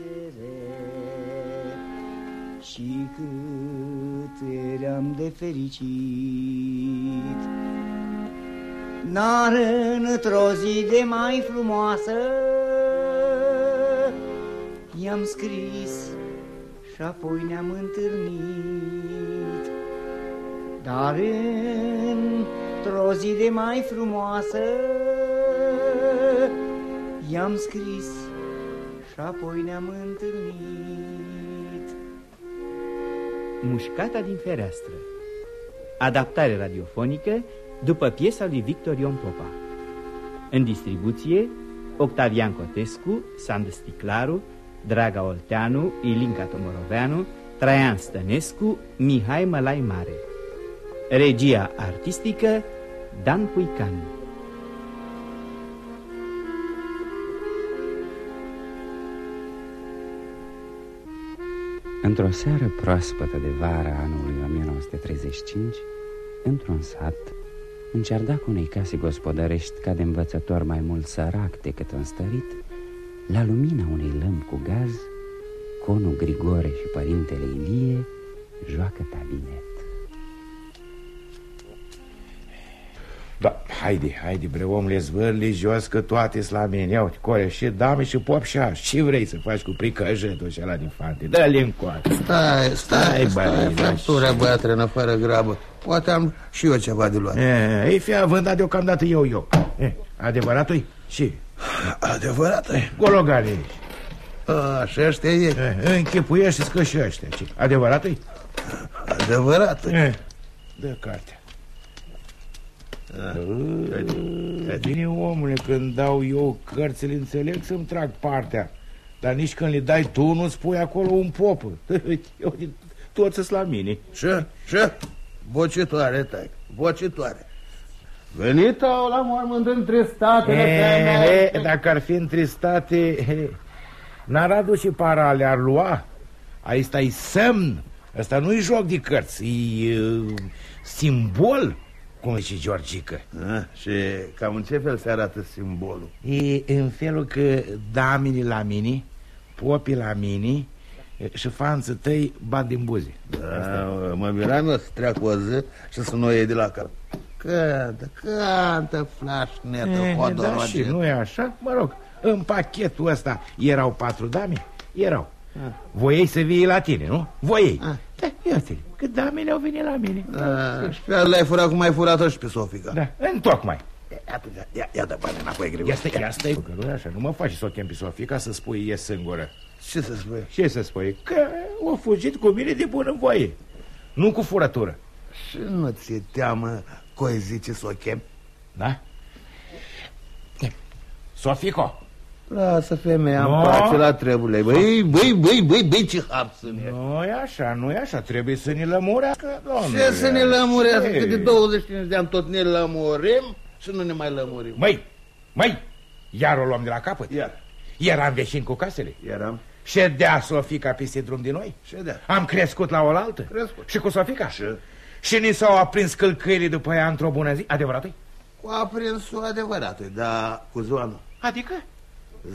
trecere Și cât eram de fericit. N-ar într-o zi de mai frumoasă I-am scris și apoi ne-am întâlnit. Dar într-o zi de mai frumoasă I-am scris și apoi ne-am întâlnit. Mușcata din fereastră. Adaptare radiofonică după piesa lui Victor Ion Popa. În distribuție Octavian Cotescu, Sandă Sticlaru, Draga Olteanu, Ilinca Tomoroveanu, Traian Stănescu, Mihai Mălai Mare. Regia artistică Dan Puican Într-o seară proaspătă de vara anului 1935, într-un sat, în cerdacul unei case gospodărești ca de învățător mai mult sărac decât înstărit, la lumina unei lămpi cu gaz, conul Grigore și părintele Ilie joacă tabinet. Haide, haide, bre, omule, zvârli jos că toate la mine. Ia uite, core, și dame și pop și aș Ce vrei să faci cu pricăjetul ăla din fante? Dă-l încoate Stai, stai, Stai, stai, băi, fractura băiatrenă fără grabă. Poate am și eu ceva de luat. E, Ei fi având, dar deocamdată eu, eu. E, Adevăratul-i? Și? Adevărat e. Gologane Așa ăștia e. E, Închipuiește-ți că și ăștia ce? Adevăratul-i? Adevărat e. E, Dă cartea Bine, omule, când dau eu cărțile, înțeleg să-mi trag partea. Dar nici când le dai tu, nu spui acolo un pop Eu, toți sunt la mine. Ce? Ce? Bocitoare, tai, bocitoare Venit au la mormânt între statele e, e, Dacă ar fi întristate e, N-ar aduce parale, ar lua. Aici e semn. Ăsta nu-i joc de cărți E uh, simbol Cum zice Georgică A, Și cam în ce fel se arată simbolul? E în felul că damini la mine Popii la mine e, Și fanță tăi bat din buze Da, mă miram eu să treacă o zi și să nu iei de la cap Cântă, cântă, flașnetă, E, Da, și hodoroge nu e așa? Mă rog, în pachetul ăsta erau patru dame? Erau Voiei să vii la tine, nu? Voiei Ah. Da, iată că damele au venit la mine Da, și pe alea l-ai furat cum ai furat-o și pe Sofica Da, întocmai Atunci, ia, ia dă bani înapoi, Ia Grigore stai, ia stai, că nu e așa Nu mă faci să o chem pe Sofie ca să spui e singură Ce să spui? Ce să spui? Că o fugit cu mine de bună voie Nu cu furătură Și nu ți-e teamă coi zice să o chem? Da? Sofico Lasă femeia No. în pace la trebule Băi, băi, băi, băi, băi, ce hap sunt e. Nu e așa, nu e așa Trebuie să ne lămurească, domnule Ce să ne lămurească? Ce? Că de 25 de ani tot ne lămurim și nu ne mai lămurim Măi, măi, iar o luăm de la capăt Iar, Eram veșini cu casele eram Ședea Sofica peste drum din noi Ședea. Am crescut la oaltă Crescut. Și cu Sofica Și? Și ni s-au aprins călcăirii după ea într-o bună zi Adevărat Cu aprinsul adevărat, dar cu ziua nu Adică?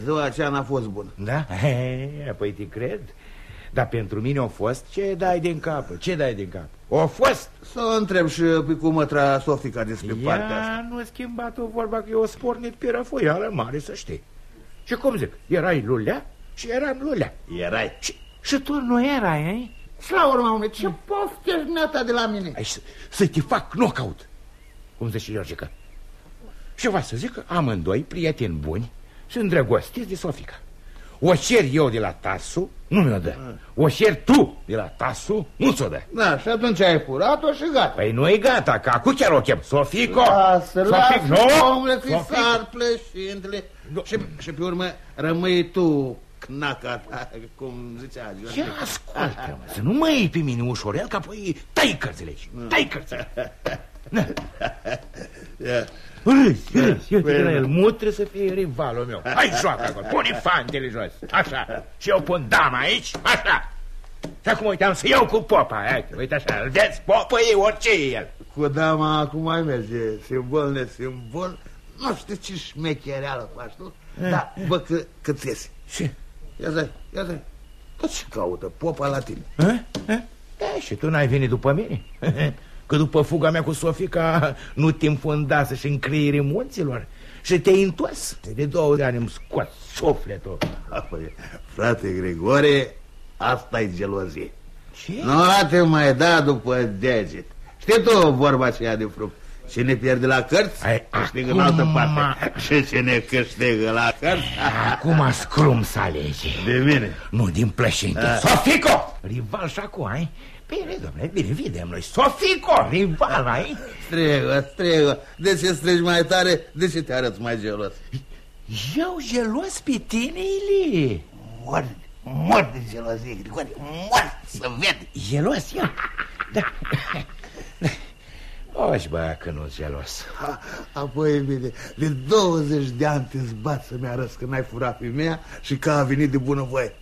Ziua aceea n-a fost bună. Da? He, păi te cred. Dar pentru mine a fost Ce dai din cap? Ce dai din cap? O fost! Să o întreb și pe cumătra Sofica despre partea asta. Ea nu a schimbat o vorba că eu o spornit pe răfoială mare să știi. Și cum zic, erai lulea și eram lulea. Erai. Și, și tu nu erai, ai? Și la urma unei, ce poftești neata de la mine? Ai să, să te fac knockout. Cum zice Georgica? Și va să zic că amândoi prieteni buni Și îndrăgostiți de Sofica. O cer eu de la Tasu, nu mi-o dă. O cer tu de la Tasu, nu ți-o dă. Da, și atunci ai furat-o și gata. Păi nu e gata, că acum chiar o chem. Sofico! Lasă, Sofic, lasă, nu? omule, că Sofico. sar plășintele Nu. și, și pe urmă rămâi tu cnaca ta, cum zicea George. Ia ascultă mă, să nu mă iei pe mine ușorel Că apoi tai cărțile aici Tai cărțile Ia. Râzi, râzi, eu te Păi, la da. el Mut trebuie să fie rivalul meu Hai joacă acolo, pune fantele jos Așa, și eu pun dama aici Așa Și acum uite, am să iau cu popa Uite, uite așa, îl vezi, popă e orice e el Cu dama acum mai merge, simbol, nesimbol. Nu știu ce șmechereală faci tu, dar bă că, că ți iese. Și, ia zi, ia zi. Dar ce caută popa la tine? Ha? Ha? E, și tu n-ai venit după mine? Că după fuga mea cu Sofica nu te înfundase și în creierii munților și te-ai întors. De două ani îmi scot sufletul. Apoi, frate Grigore, asta e gelozie. Ce? Nu te mai da după deget. Știi tu vorba aceea de fruct? Cine pierde la cărți, Ai, câștigă în acum, altă parte. ma- Și cine câștigă la cărți, Acum scrum să alege. de mine. Nu din plășinte. Sofico! Rival și acum, ai? Bine, domnule, bine, vedem noi. Sofico, rival, ai? Strigă, strigă. De ce strigi mai tare? De ce te arăți mai gelos? Eu gelos pe tine, Ili. Mor, mor de gelozie, Grigore, mor să ved. Gelos, ia. Da. Oși, bă, că nu gelos. A- Apoi, bine, de 20 de ani te zbat să-mi arăți că n-ai furat pe mea și că a venit de bunăvoie.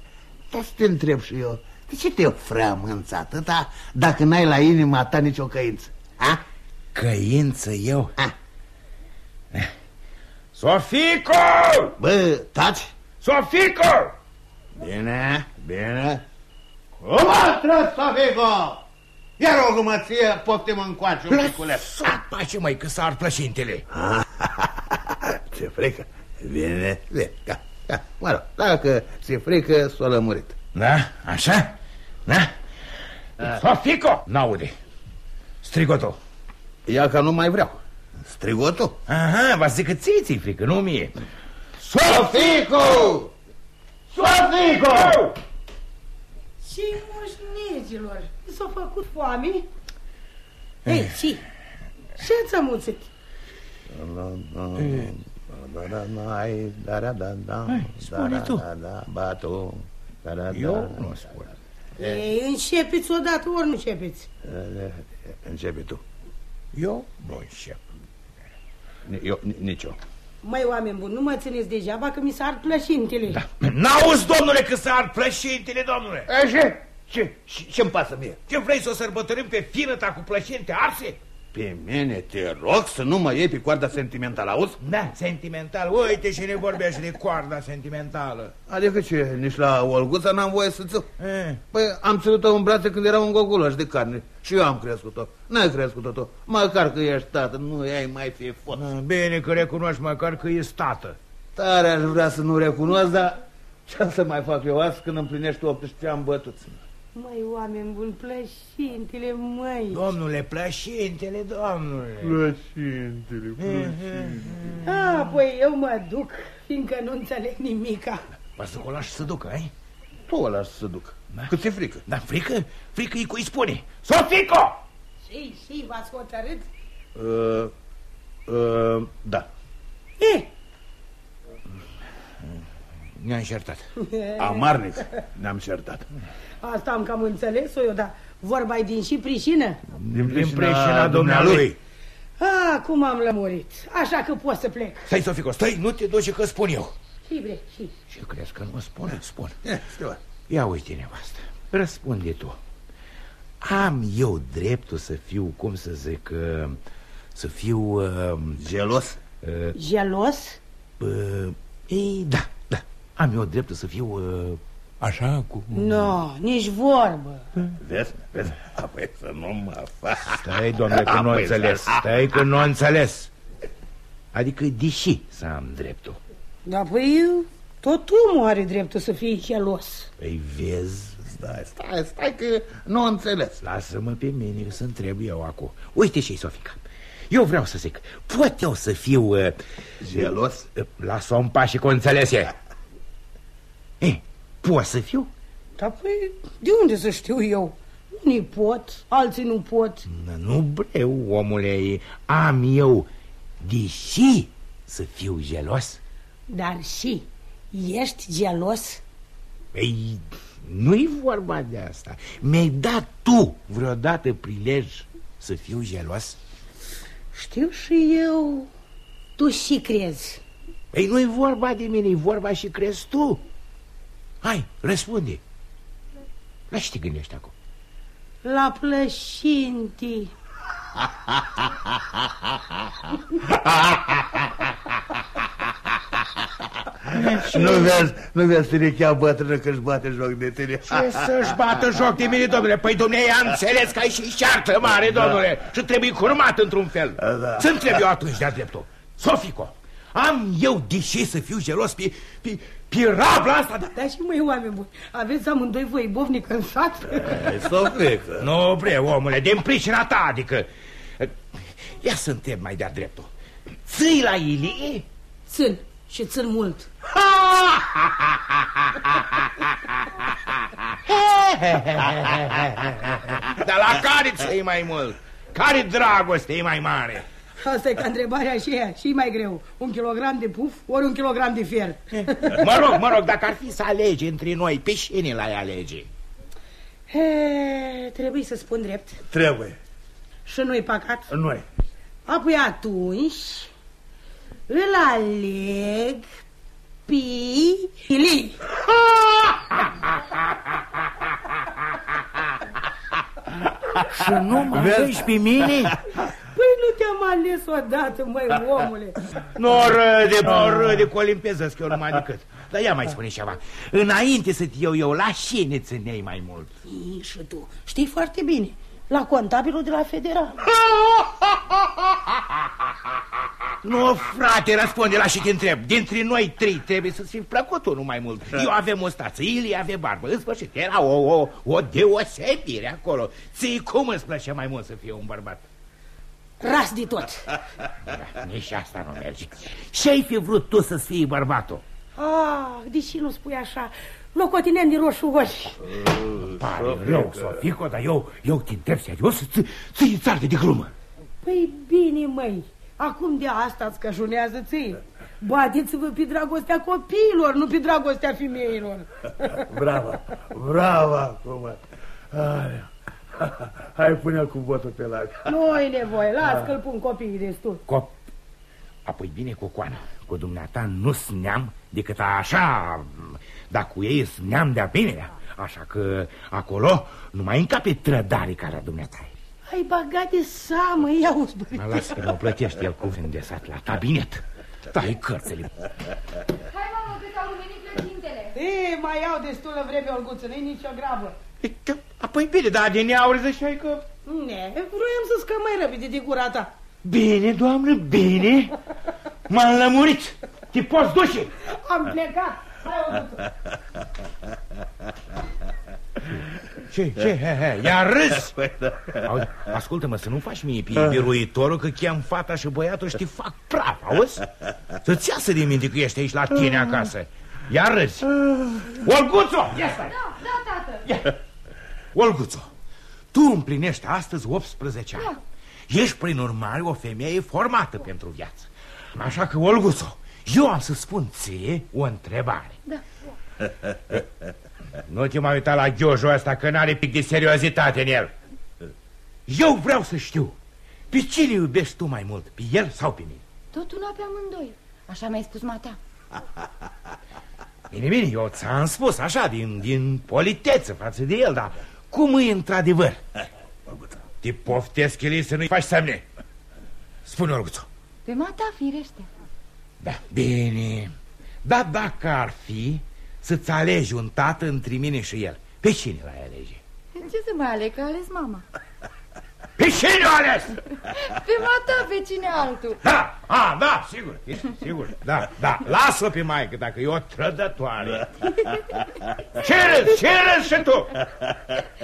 Dar să te întreb și eu, de ce te freamânți atâta dacă n-ai la inima ta nicio căință? A? Căință eu. A. Sofico! Bă, taci? Sofico! Bine, bine. Cum atră, Sofico? Iar o gumăție, poftim încoace un piculeț. Lăsat pace, măi, că s-ar plășintele. Ce frică. Bine, bine, da, da. Mă rog, dacă ți-e frică, s-o lămurit. Da? Așa? Da? Sofico! N-aude. Strigotul. Ia că nu mai vreau. Strigotul? Aha, vă zic că ție ți frică, nu mie. Sofico! Sofico! Și moșnezilor, mi s-a făcut foame? Ei, și, ce ți-a muțit? spune tu. Batu. Eu nu spun. Ei, începeți odată, ori nu începeți. Începe tu. Eu nu încep. Eu, nici eu. Măi, oameni buni, nu mă țineți degeaba că mi s-ar plășintele. Da. N-auzi, domnule, că s-ar plășintele, domnule? Ce? Ce? Ce-mi pasă mie? Ce vrei să o sărbătorim pe fină ta cu plășinte arse? Pe mine te rog să nu mă iei pe coarda sentimentală, auzi? Da, sentimental. Uite și ne vorbește de coarda sentimentală. Adică ce, nici la Olguța n-am voie să țău? E, Păi am ținut-o în brațe când era un gogulaș de carne și eu am crescut-o. N-ai crescut-o tu, măcar că ești tată, nu ai mai fi fost. bine că recunoști măcar că e stată. Tare aș vrea să nu recunosc, dar ce să mai fac eu azi când împlinești 18 ani bătuți? Măi, oameni buni, plășintele, măi. Domnule, plășintele, domnule. Plăcintele, A, păi eu mă duc, fiindcă nu înțeleg nimica. Ba să o lași să ducă, ai? Tu o lași să duc. Da. Cât ți frică? Dar frică? Frică e cui spune. Sofico! Și, și, v-ați hotărât? Uh, uh, da. E, Ne-a încertat. Amarnic ne-am certat. Asta am cam înțeles-o eu, dar vorba e din și prișină? Din Din preșina dumnealui. A, cum am lămurit, așa că pot să plec. Stai, Sofico, stai, nu te duci că spun eu. Și bre, și. Ce crezi că nu spun? Spun. Eh, stai, Ia uite, nevastă, răspunde tu. Am eu dreptul să fiu, cum să zic, uh, să fiu... Uh, Gelos? uh, Gelos? uh, ei, da, da, am eu dreptul să fiu uh, așa cu... Nu, no, nici vorbă. Vezi? Vezi? Apoi să nu mă fac. Stai, domnule, că nu Apoi înțeles. să- Stai că nu înțeles. Adică, deși să am dreptul. Da, păi, tot omul are dreptul să fie gelos. Păi vezi, Stai, stai, stai că nu înțeles. lasă-mă pe mine să întreb eu acum. Uite și Sofica. Eu vreau să zic, pot eu să fiu... Uh, Gelos? uh, Lasă-o în pași cu înțelese. Eh, pot să fiu? Da, păi, de unde să știu eu? Unii pot, alții nu pot. Nu breu, omule, am eu, deși să fiu gelos. Dar și, ești gelos? Ei, nu-i vorba de asta. Mi-ai dat tu vreodată prilej să fiu gelos? Știu și eu, tu și crezi. Ei, nu-i vorba de mine, e vorba și crezi tu. Hai, răspunde. La ce te gândești acum? La plășintii. Nu vezi, nu vezi tirechea bătrână că își bate joc de tine Ce să-și bată joc de mine, domnule? Păi, domnule, am înțeles că ai și șartă mare, domnule Și trebuie curmat într-un fel Da, da. Să întreb eu atunci de-a dreptul Sofico, am eu de ce să fiu gelos pe, pe, pe rabla asta? Da? Da și măi, oameni buni, aveți amândoi voi bovnic în sat? Sofică Nu, bre, omule, din pricina ta, adică Ia să întreb mai de-a dreptul Ții la Ilie? Țin și țin mult. Dar la care ți mai mult? Care dragoste e mai mare? Asta e ca întrebarea aceea și mai greu. Un kilogram de puf ori un kilogram de fier. Mă rog, mă rog, dacă ar fi să alegi între noi, pe cine l-ai alege? He, trebuie să spun drept. Trebuie Și nu-i păcat. Noi Apoi atunci îl aleg pe Ili. Și nu mă alegi pe mine? Păi nu te-am ales odată, măi, omule. Nu râde, nu râde cu olimpezăsc eu numai decât Dar ia mai spune ceva Înainte să te iau eu, la cine țineai mai mult? Ii, Și tu știi foarte bine. La contabilul de la federal. Nu, frate, răspunde la și te întreb Dintre noi trei trebuie să-ți fi plăcut unul mai mult Eu avem o stață, Ilie avea barbă În sfârșit, era o, o, o deosebire acolo Ții cum îți plăcea mai mult să fie un bărbat? Ras de tot. Da, nici asta nu merge Ce-ai fi vrut tu să-ți fii bărbatul? Ah, deși nu spui așa? Locotinent de roșu ori. Pare rău, Sofico, dar eu, eu te întreb serios ți- Ții țarte de glumă Păi bine, măi. Acum de asta îți cășunează ție. Bateți-vă pe dragostea copiilor, nu pe dragostea femeilor. Bravo, bravo acum Hai, hai pune cu botul pe lac Nu-i nevoie, las că-l pun copiii destul. Cop. Apoi bine cu coana. Cu dumneata nu neam decât așa, dar cu ei neam de-a binelea. Așa că acolo nu mai încape trădare ca la dumneata. Ai bagat de seamă, ia uzi, băi. Mă las că mă plătește el cu îndesat la cabinet. Tai cărțile. Hai, mamă, că s-au luminit plăcintele. E, mai iau destulă vreme, Olguță, nu-i nicio grabă. Apoi bine, dar din aur ziceai că... Ne, vroiam să scap mai repede de gura ta. Bine, doamnă, bine. M-am lămurit. Te poți duce. Am plecat. Hai, Olguță. Ce, ce, he, he, ia râs Auzi, Ascultă-mă, să nu faci mie pe biruitorul Că chem fata și băiatul și te fac praf, auzi? Să-ți iasă din minte că ești aici la tine acasă Ia râzi Olguțo, ia stai Da, da, tată. Olguțo, tu împlinești astăzi 18 ani Ești prin urmare o femeie formată pentru viață Așa că, Olguțo, eu am să spun ție o întrebare Da. Nu te mai uita la ghiojul ăsta că n-are pic de seriozitate în el Eu vreau să știu Pe cine iubești tu mai mult, pe el sau pe mine? Tot una pe amândoi. Așa mi-ai spus mata. Bine, bine, eu ți-am spus așa, din, din politeță față de el Dar cum e într-adevăr? Te poftesc, Elie, să nu-i faci semne Spune, Olguțo Pe mata, firește. Da, bine Dar dacă ar fi să-ți alegi un tată între mine și el Pe cine l-ai alege? Ce să mai aleg, că a ales mama. Pe cine l-ai ales? Pe mata, pe cine altul. Da, a, da, sigur, sigur, da, da, lasă pe maică dacă e o trădătoare Ce râzi, ce râzi și tu?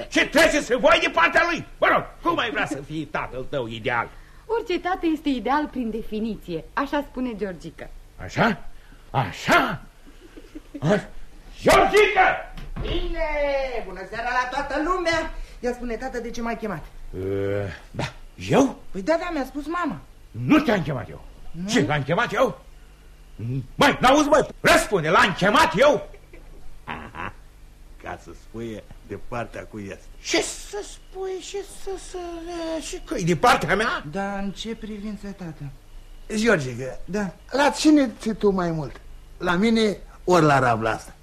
Ce trece să voi de partea lui? Mă rog, cum ai vrea să fii tatăl tău ideal? Orice tată este ideal prin definiție. Așa spune Georgica. Așa? Așa? A? Georgica! Bine! Bună seara la toată lumea! Ia spune, tată, de ce m-ai chemat? Uh, da, eu? Păi da, da, mi-a spus mama. Nu te-am chemat eu Ce, l-am chemat eu? Băi, n-auzi, băi, răspunde, l-am chemat eu? Ca să spui de partea cu este Ce să spui și să... să și că de partea mea? Da, în ce privință, tată? Georgica, Da. la cine ții tu mai mult? La mine ori la rabla asta?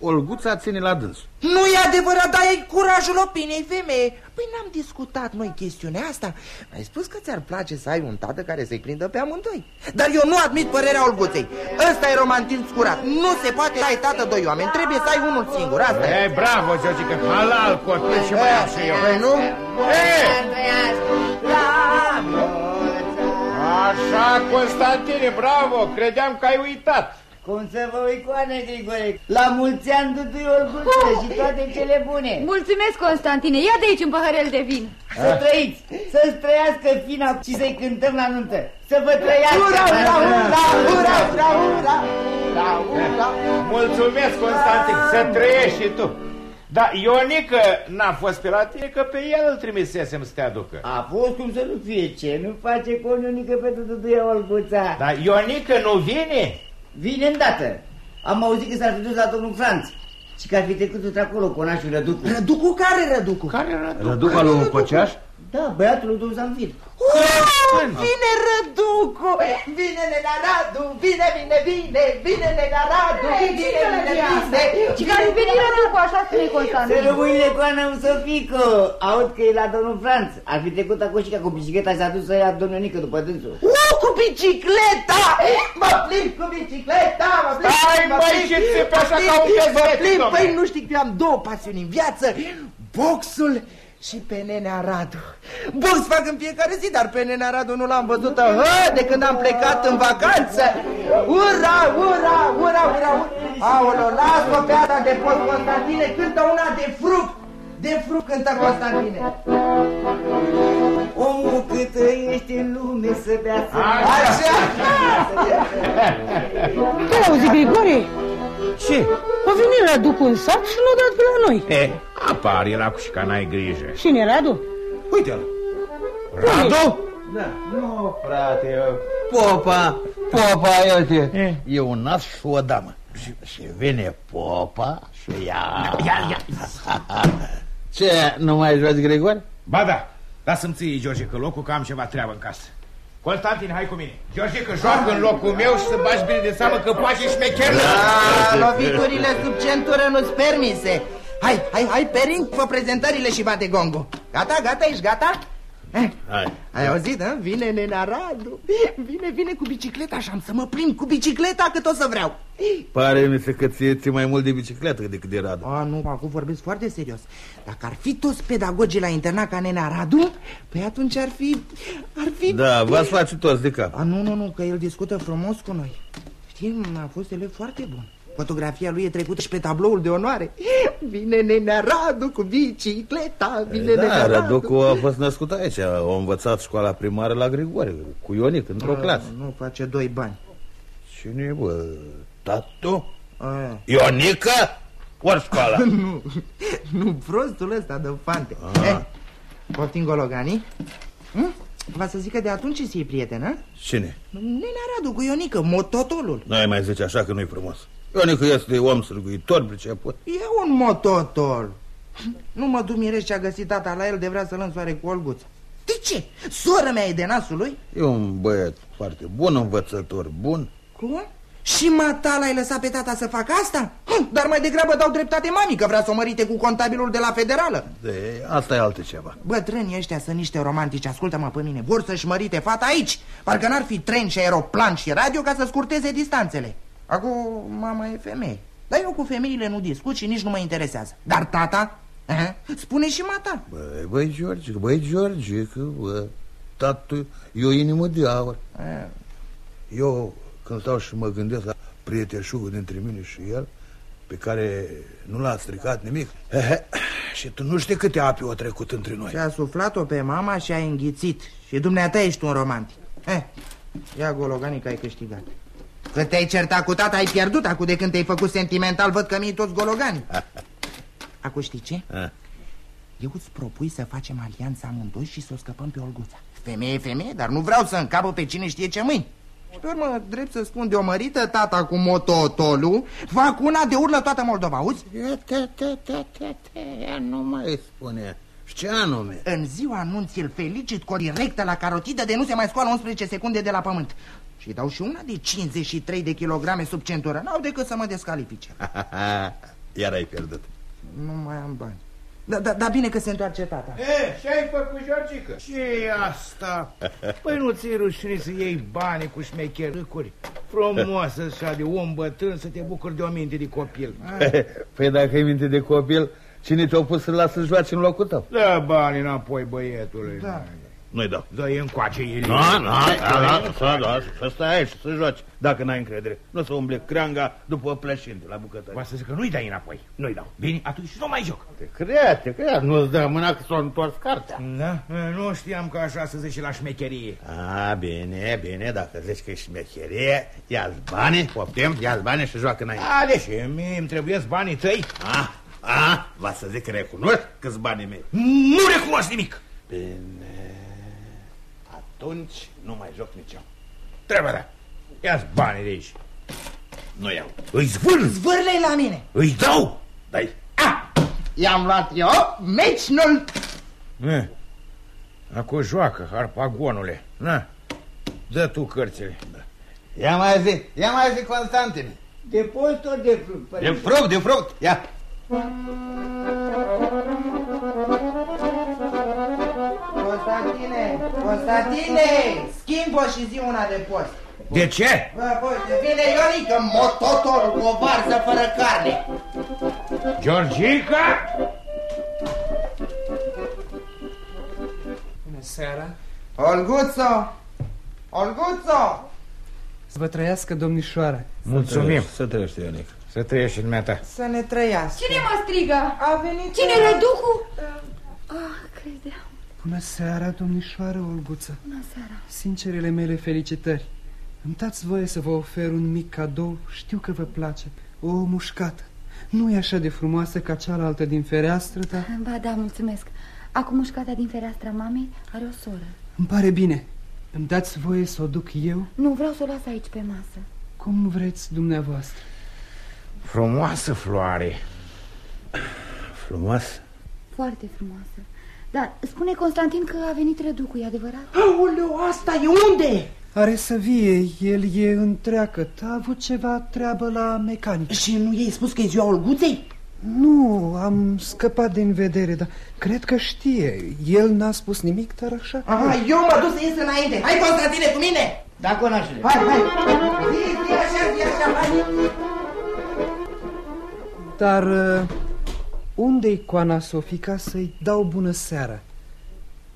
Olguța ține la dâns. Nu e adevărat, dar e curajul opiniei femeie. Păi n-am discutat noi chestiunea asta. Ai spus că ți-ar place să ai un tată care să-i prindă pe amândoi. Dar eu nu admit părerea Olguței. Ăsta e romantism curat. Nu se poate să ai tată doi oameni. Trebuie să ai unul singur. Asta e. Ei, bravo, Georgica, halal copil și mai am și eu. Păi nu? Ei! Așa, Constantine, bravo, credeam că ai uitat. Cum să vă uicoane, Grigore? La mulți ani, Dudu Olguță și toate cele bune. Mulțumesc, Constantine. Ia de aici un paharel de vin. Să trăiți, să-ți trăiască fina și să-i cântăm la nuntă. Să vă trăiască! Ura, ura, ura, ura, ura, ura, ura, ura. Mulțumesc, Constantin, să trăiești și tu. Da, Ionică n-a fost pe la tine, că pe el îl trimisesem să te aducă. A fost cum să nu fie ce, nu face coniunică pentru Duduia Olguța. Dar Ionică nu vine? Vine îndată. Am auzit că s-ar fi dus la domnul Franț și că ar fi trecut tot acolo conașul Răducu. Răducu care Răducu? Care Răducu? Răduca lui Coceaș? Da, băiatul lui domnul Zanfir. Ura, vine Răducu! Vine nena Radu! Vine, vine, vine! Vine nena Radu! Vine, vine, vine! Și care veni Răducu, așa spune Să Constantine. rămâine cu Ana Sofico. Aud că e la domnul Franț. Ar fi trecut acolo și ca cu bicicleta și s-a dus să ia domnul Nică după dânsul. Nu cu bicicleta! Mă plimb cu bicicleta! Mă plimb, Stai, mă băi, plimb, și țipi mă așa plimb, ca un Mă căzet, plimb, domne. păi nu știi că eu am două pasiuni în viață. Boxul și pe nenea Radu. Box fac în fiecare zi, dar pe nenea Radu nu l-am văzut hă, de când am plecat în vacanță. Ura, ura, ura, ura, ura. Aolo, las-o pe asta de post, Constantine, cântă una de fruct. De fruct cântă Constantine. Omul cât trăiește în lume să bea să Așa. Ce auzi, Grigore? Ce? A venit la Ducu în sat și l-a dat pe la noi. E, apar, era cu și ca n-ai grijă. Cine, Radu? Uite-l. Radu? Da. Nu, frate, eu... Popa, popa, uite, e un nas și o damă. Și, și vine popa și ia... Ia, ia. Ce, nu mai joci, Grigore? Ba da, lasă-mi ție, George, că locul că am ceva treabă în casă. Constantin, hai cu mine. George, că joacă în locul meu și să bagi bine de seamă că poate șmecher. Da, loviturile sub centură nu-ți permise. Hai, hai, hai, Pering, fă prezentările și bate gongul. Gata, gata, ești gata? Eh, Hai. Ai auzit, hă? Vine nena Radu. Vine, vine cu bicicleta și am să mă plimb cu bicicleta cât o să vreau. Pare mi se că ție ți mai mult de bicicletă decât de Radu. A, nu, acum vorbesc foarte serios. Dacă ar fi toți pedagogii la internat ca nena Radu, păi atunci ar fi... Ar fi... Da, v-ați face toți de cap. A, nu, nu, nu, că el discută frumos cu noi. Știi, a fost elev foarte bun. Fotografia lui e trecută și pe tabloul de onoare. Vine nenea Radu cu bicicleta, vine Da, nenea Radu. Raducu a fost născut aici, a învățat școala primară la Grigore, cu Ionic, într-o Ah, clasă. Nu face doi bani. Cine e, bă, tatu? A, Ionică? Ori școala? nu, nu, prostul ăsta de fante. Eh, poftim gologanii? Hm? Va să zică de atunci ce iei prieten, hă? Cine? Nenea Radu cu Ionică, mototolul. Nu mai zice așa că nu-i frumos. Ionică este om sârguitor, priceput. E un mototol. Nu mă dumiresc ce a găsit tata la el de vrea să-l însoare cu Olguța. De ce? Sora mea e de nasul lui? E un băiat foarte bun, învățător bun. Cum? Și mata l-ai lăsat pe tata să facă asta? Hm, Dar mai degrabă dau dreptate mami că vrea să o mărite cu contabilul de la federală De, asta e altceva. Bătrânii ăștia sunt niște romantici, ascultă-mă pe mine Vor să-și mărite fata aici Parcă n-ar fi tren și aeroplan și radio ca să scurteze distanțele Acum mama e femeie Dar eu cu femeile nu discut și nici nu mă interesează Dar tata? Aha, spune și mata Băi, băi, George, băi, George, că, bă, tatu, e o inimă de aur. Ah, Eu, când stau și mă gândesc la prieteșugul dintre mine și el, pe care nu l-a stricat nimic, ehe, și tu nu știi câte api au trecut între noi. Și a suflat-o pe mama și a înghițit Și dumneata ești un romantic eh, Ia gologanii că ai câștigat Că te-ai certat cu tata, ai pierdut Acum de când te-ai făcut sentimental Văd că mi toți gologani Acum știi ce? Ah. Eu îți propui să facem alianța amândoi și să o scăpăm pe Olguța Femeie, femeie, dar nu vreau să încapă pe cine știe ce mâini și pe urmă, drept să spun, de o mărită tata cu mototolul Fac una de urlă toată Moldova, auzi? Ia, te, te, te, te, te, ia, nu mai spune. Și ce anume? În ziua anunți îl felicit cu o directă la carotidă de nu se mai scoală 11 secunde de la pământ Și dau și una de 53 de kilograme sub centură N-au decât să mă descalifice iar ai pierdut. Nu mai am bani. Da, da, da bine că se întoarce tata. E, ce ai făcut, Georgică? ce e asta? Păi nu ți-e rușine să iei bani cu șmecherâcuri? Frumoasă așa de om bătrân să te bucuri de o minte de copil. a? Păi dacă ai minte de copil, cine te-a pus să-l lasă să joace în locul tău? Dă bani înapoi, băietule. Da. Nu-i dau. Dă-i încoace, Ilie. Nu, nu, da, da, să, da, să stai aici, să joci, dacă n-ai încredere. Nu să umble creanga după plășinte la bucătărie. Va să zic că nu-i dai înapoi. Nu-i dau. Bine, atunci nu mai joc. Te crea, te crea, nu-ți dă mâna că s-a întors cartea. Da? Nu știam că așa să zici la șmecherie. A, bine, bine, dacă zici că e șmecherie, ia-ți bani, poftim, ia-ți bani și joacă înainte. Ale, și mie îmi trebuie banii tăi? A, a, va să zic că recunoști că-s banii mei. Nu recunosc nimic. Bine, atunci nu mai joc nici eu. Trebuie, da. Ia-ți banii de aici. Nu iau. Îi zvârl, Zvârle la mine. îi dau. Dai. I-am luat eu, meci nu-l... Ne. Acum joacă, harpagonule. Na, dă tu cărțile. Ia mai zi, ia mai zi, Constantin. Depozit ori de fruct? De părinte? fruct, de fruct, ia. Constantine, Constantine, schimbă și zi una de post. De ce? Bă, bă, vine Ionică, mototor cu o varză fără carne. Georgica? Bună seara! Olguțo, Olguțo, Să vă trăiască domnișoara! Mulțumim. Să trăiești, Ionic. Să trăiești în mea să ne trăiască. Cine mă strigă? A venit... Cine răducul? Ah, credeam. Bună seara, domnișoară Olguță! Bună seara. Sincerele mele felicitări! Îmi dați voie să vă ofer un mic cadou, știu că vă place. O mușcată. Nu e așa de frumoasă ca cealaltă din fereastră, dar Ba da, mulțumesc. Acum mușcata din fereastra mamei are o soră. îmi pare bine. Îmi dați voie să o duc eu Nu, vreau să o las aici pe masă. cum vreți dumneavoastră. Frumoasă floare. Frumos. Foarte frumoasă. Dar spune Constantin că a venit răducul, e adevărat? Aoleu, asta e unde? Are să vie, el e întreagă, a avut ceva treabă la mecanic. Și nu i-ai spus că e ziua Olguței? Nu, am scăpat din vedere, dar cred că știe. El n-a spus nimic, dar așa... Aha, eu mă duc să ies înainte. Hai, Constantine, cu mine! Da, conașule. Hai, hai! Zi, zi așa, zi așa, hai! Dar uh, unde-i coana Sofica să-i dau bună seara?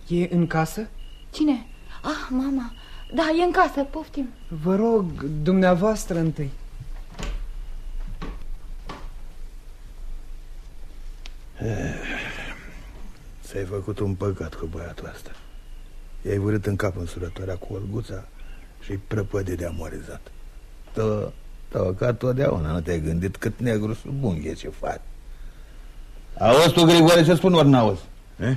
E în casă? Cine? Ah, mama. Da, e în casă, poftim. Vă rog, dumneavoastră întâi. Ți-ai făcut un păcat cu băiatul ăsta. I-ai vârât în cap însurătoarea cu olguța și-i prăpăde de amorizat. Tu, tu, ca totdeauna, nu te-ai gândit cât negru sub unghe ce faci. Auzi tu, Grigore, ce spun ori n-auzi? Eh?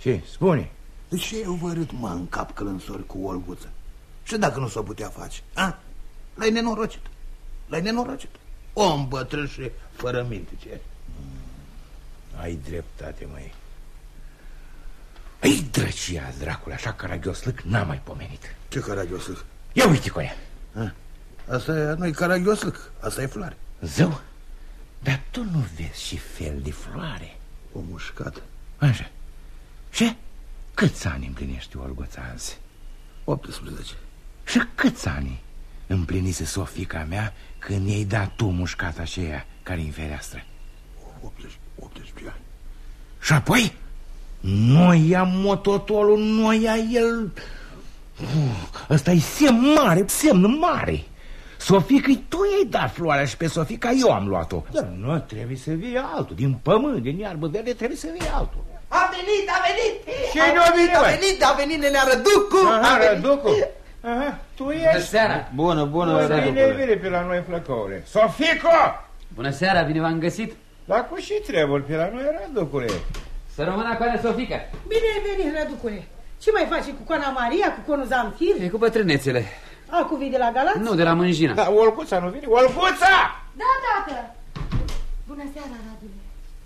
Ce? Spune. De ce eu vărât mă în cap călânsori cu olguță? Și dacă nu s-o putea face? A? L-ai nenorocit. L-ai nenorocit. Om bătrân și fără minte, ce? Ai dreptate, măi. Ei, drăcia, dracule, așa caragioslic n-am mai pomenit. Ce caragioslic? Ia uite cu ea. Asta e, nu-i caragioslic, asta e floare. Zău, dar tu nu vezi și fel de floare. O mușcată. Așa. Și câți ani împlinești Olgoța azi? 18. Și câți ani împlinise Sofica mea când i-ai dat tu mușcata aceea care în fereastră? 18, 18 ani. Și apoi, noi ia mototolul, noi ia el... Uf, Ăsta e semn mare, semn mare. Sofica, tu i-ai dat floarea și pe Sofica eu am luat-o. Dar nu trebuie să vie altul. Din pământ, din iarbă verde, trebuie să vie altul. A venit, a venit! Ce a nu a venit, A băi? venit, a venit nenea Răducu! Aha, a venit. Răducu. Aha, tu ești. seara! Bună, bună, Bine, Răducule. vine pe la noi flăcăule. Sofico! Bună seara, bine v-am găsit! Dar cu și treburi pe la noi, Răducule. Să rămână cu Ana Sofica! Bine ai venit, Răducule. Ce mai faci cu coana Maria, cu conul Zamfir? E cu bătrânețele. Acum vii de la Galați? Nu, de la Mânjina. Da, Olguța nu vine? Olguța! Da, tată! Bună seara, Radule.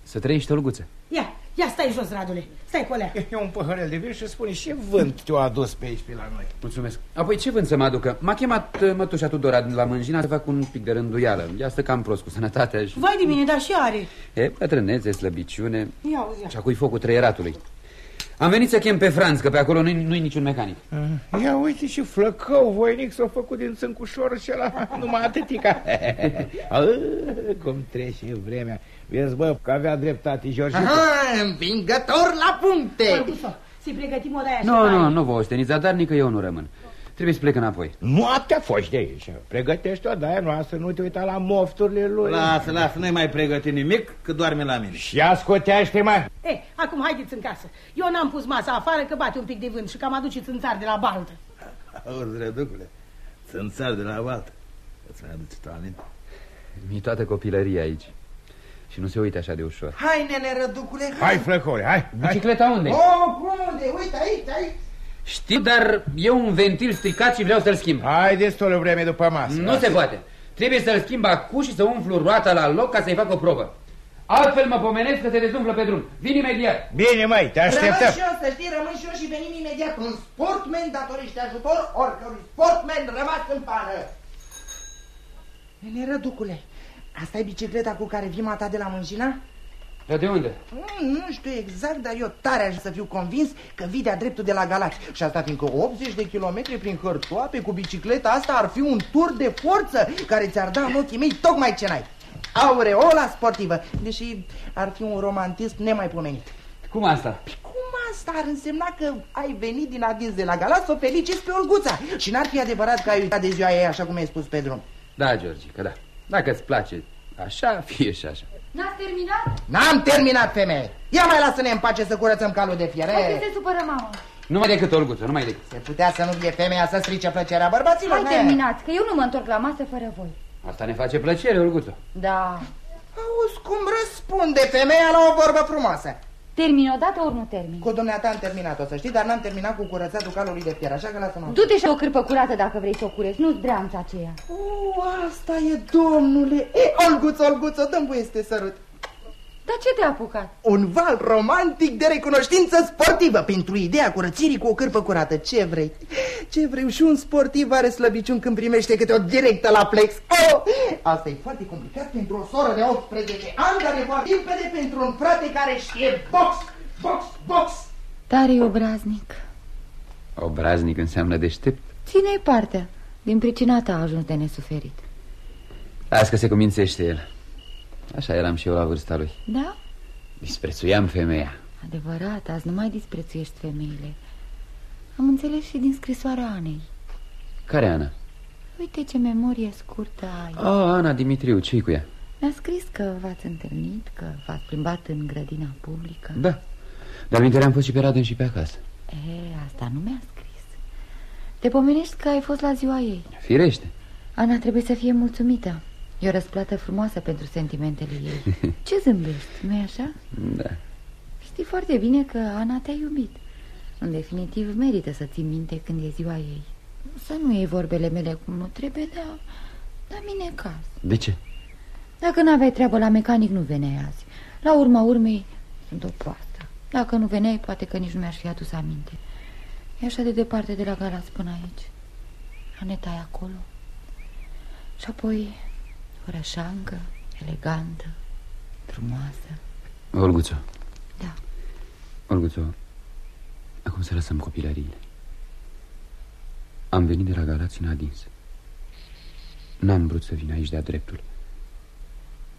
Să trăiești, Olguță. Ia, Ia stai jos, Radule. Stai cu alea. E un păhărel de vin și spune ce vânt te-a adus pe aici pe la noi. Mulțumesc. Apoi ce vânt să mă aducă? M-a chemat uh, mătușa Tudora la Mânjina să fac un pic de rânduială. Ea stă cam prost cu sănătatea și... Vai de mine, dar și are. E, bătrânețe, slăbiciune Ia uzi, ia. și acui focul trăieratului. Am venit să chem pe Franț, că pe acolo nu-i nu niciun mecanic. Ia uite și flăcău voinic s-a făcut din țâncușor și ăla numai atâtica. A, Cum trece vremea. Vezi, bă, că avea dreptate, George. Aha, învingător la puncte. Mătușo, să-i pregătim o de aia Nu, nu, nu vă osteniți, dar nică eu nu rămân. Trebuie să plec înapoi. Noaptea foși de aici. Pregătește-o de aia noastră, nu te uita la mofturile lui. Lasă, lasă, nu-i mai pregăti nimic, că doarme la mine. Și ascotește, mă. E, acum haideți în casă. Eu n-am pus masa afară că bate un pic de vânt și cam aduce țânțar de la baltă. Auzi, reducule, țânțar de la baltă. Îți mai aduce tu aminte? Mi toată copilăria aici. Și nu se uite așa de ușor. Hai, nene răducule, hai. Hai, flăcăule, hai. hai. Bicicleta unde Oh, unde? Uite aici, aici. Știu, dar e un ventil stricat și vreau să-l schimb. Hai destul vreme după masă. Nu se poate. Trebuie să-l schimb acum și să umflu roata la loc ca să-i fac o probă. Altfel mă pomenesc că se dezumflă pe drum. Vin imediat. Bine, măi, te Rămân așteptăm. și eu, să știi, rămân și eu și venim imediat. Un sportman datorește ajutor oricărui sportman rămas în pană. Nene răducule, asta e bicicleta cu care vii mata de la Mânjina? Dar de unde? Mm, nu știu exact, dar eu tare aș să fiu convins că vii de-a dreptul de la Galați. Și asta fiindcă 80 de kilometri prin hărtoape cu bicicleta asta ar fi un tur de forță care ți-ar da în ochii mei tocmai ce n-ai. Aureola sportivă, deși ar fi un romantism nemaipomenit. Cum asta? Cum asta ar însemna că ai venit din adins de la Galați să o feliciți pe Olguța Și n-ar fi adevărat că ai uitat de ziua ei așa cum ai spus pe drum Da, George, că da. Dacă îți place așa, fie și așa. N-ați terminat? N-am terminat, femeie Ia mai lasă-ne în pace să curățăm calul de fier Hai e? că se supără mama. Numai decât, Olguță, numai decât. Se putea să nu fie femeia să strice plăcerea bărbaților Hai ne? terminați, că eu nu mă întorc la masă fără voi. Asta ne face plăcere, Olguță. Da. Auzi cum răspunde femeia la o vorbă frumoasă Termin odată ori nu termin. Cu dumneata am terminat-o, să știi, dar n-am terminat cu curățatul calului de fier Așa că lasă-mă Du-te și o cârpă curată dacă vrei să o cureți, nu-ți breanța aceea. O, asta e, domnule e, Olguță, Olguță, dă-mi voie să te sărut Dar ce te-a apucat? Un val romantic de recunoștință sportivă pentru ideea curățirii cu o cârpă curată. Ce vrei? Ce vrei? Și un sportiv are slăbiciuni când primește câte o directă la plex. Oh! Asta e foarte complicat pentru o soră de 18 ani, dar e foarte limpede pentru un frate care știe box, box, box. Tare obraznic. Obraznic înseamnă deștept. Ține-i partea. Din pricina ta a ajuns de nesuferit. Las că se cumințește el. Așa eram și eu la vârsta lui. Da? Disprețuiam femeia. Adevărat, azi nu mai disprețuiești femeile. Am înțeles și din scrisoarea Anei. Care Ana? Uite ce memorie scurtă ai. Oh, Ana Dimitriu, ce cu ea? Mi-a scris că v-ați întâlnit, că v-ați plimbat în grădina publică. Da. Dar minte am fost și pe Raden și pe acasă. E, asta nu mi-a scris. Te pomenești că ai fost la ziua ei. Firește. Ana trebuie să fie mulțumită. E o răsplată frumoasă pentru sentimentele ei. Ce zâmbești, nu-i așa? Da. Știi foarte bine că Ana te-a iubit. În definitiv, merită să ții minte când e ziua ei. Să nu iei vorbele mele cum nu trebuie, dar la mine caz. De ce? Dacă n-aveai treabă la mecanic, nu veneai azi. La urma urmei, sunt o proastă. Dacă nu veneai, poate că nici nu mi-aș fi adus aminte. E așa de departe de la Galați până aici. Aneta e acolo. Și apoi, orășancă, elegantă, frumoasă. Olguțo. Da. Olguțo, acum să lăsăm copilăriile. Am venit de la Galați în adins. N-am vrut să vin aici de-a dreptul.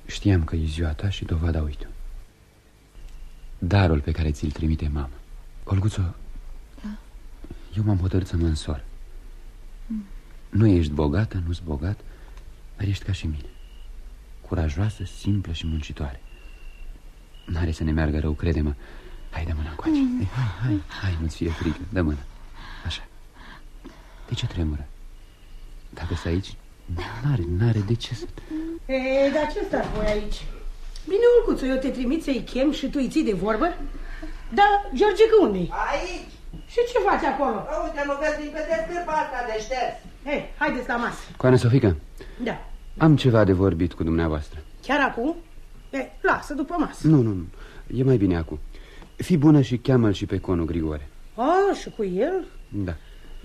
Știam că e ziua ta și dovada uite Darul pe care ți-l trimite mama. Olguțo, Da. eu m-am hotărât să mă însor. Nu ești bogată, nu-s bogat, dar ești ca și mine. Curajoasă, simplă și muncitoare. N-are să ne meargă rău, crede-mă. Hai, dă mâna încoace. Hai, hai, hai, nu-ți fie frică, dă mâna. Așa. De ce tremură? Dacă stai aici, n-are, n-are de ce să... E, dar ce stați voi aici? Bine, Ulcuțu, eu te trimit să-i chem și tu îi ții de vorbă? Da, George, că unde Aici. Și ce faci acolo? Uite, nu vezi din pe scârpa asta de șters. Hei, haideți la masă. Coana Sofica, Da. am ceva de vorbit cu dumneavoastră. Chiar acum? E, lasă după masă. Nu, nu, nu. E mai bine acum. Fii bună și cheamă-l și pe conul Grigore. A, și cu el? Da.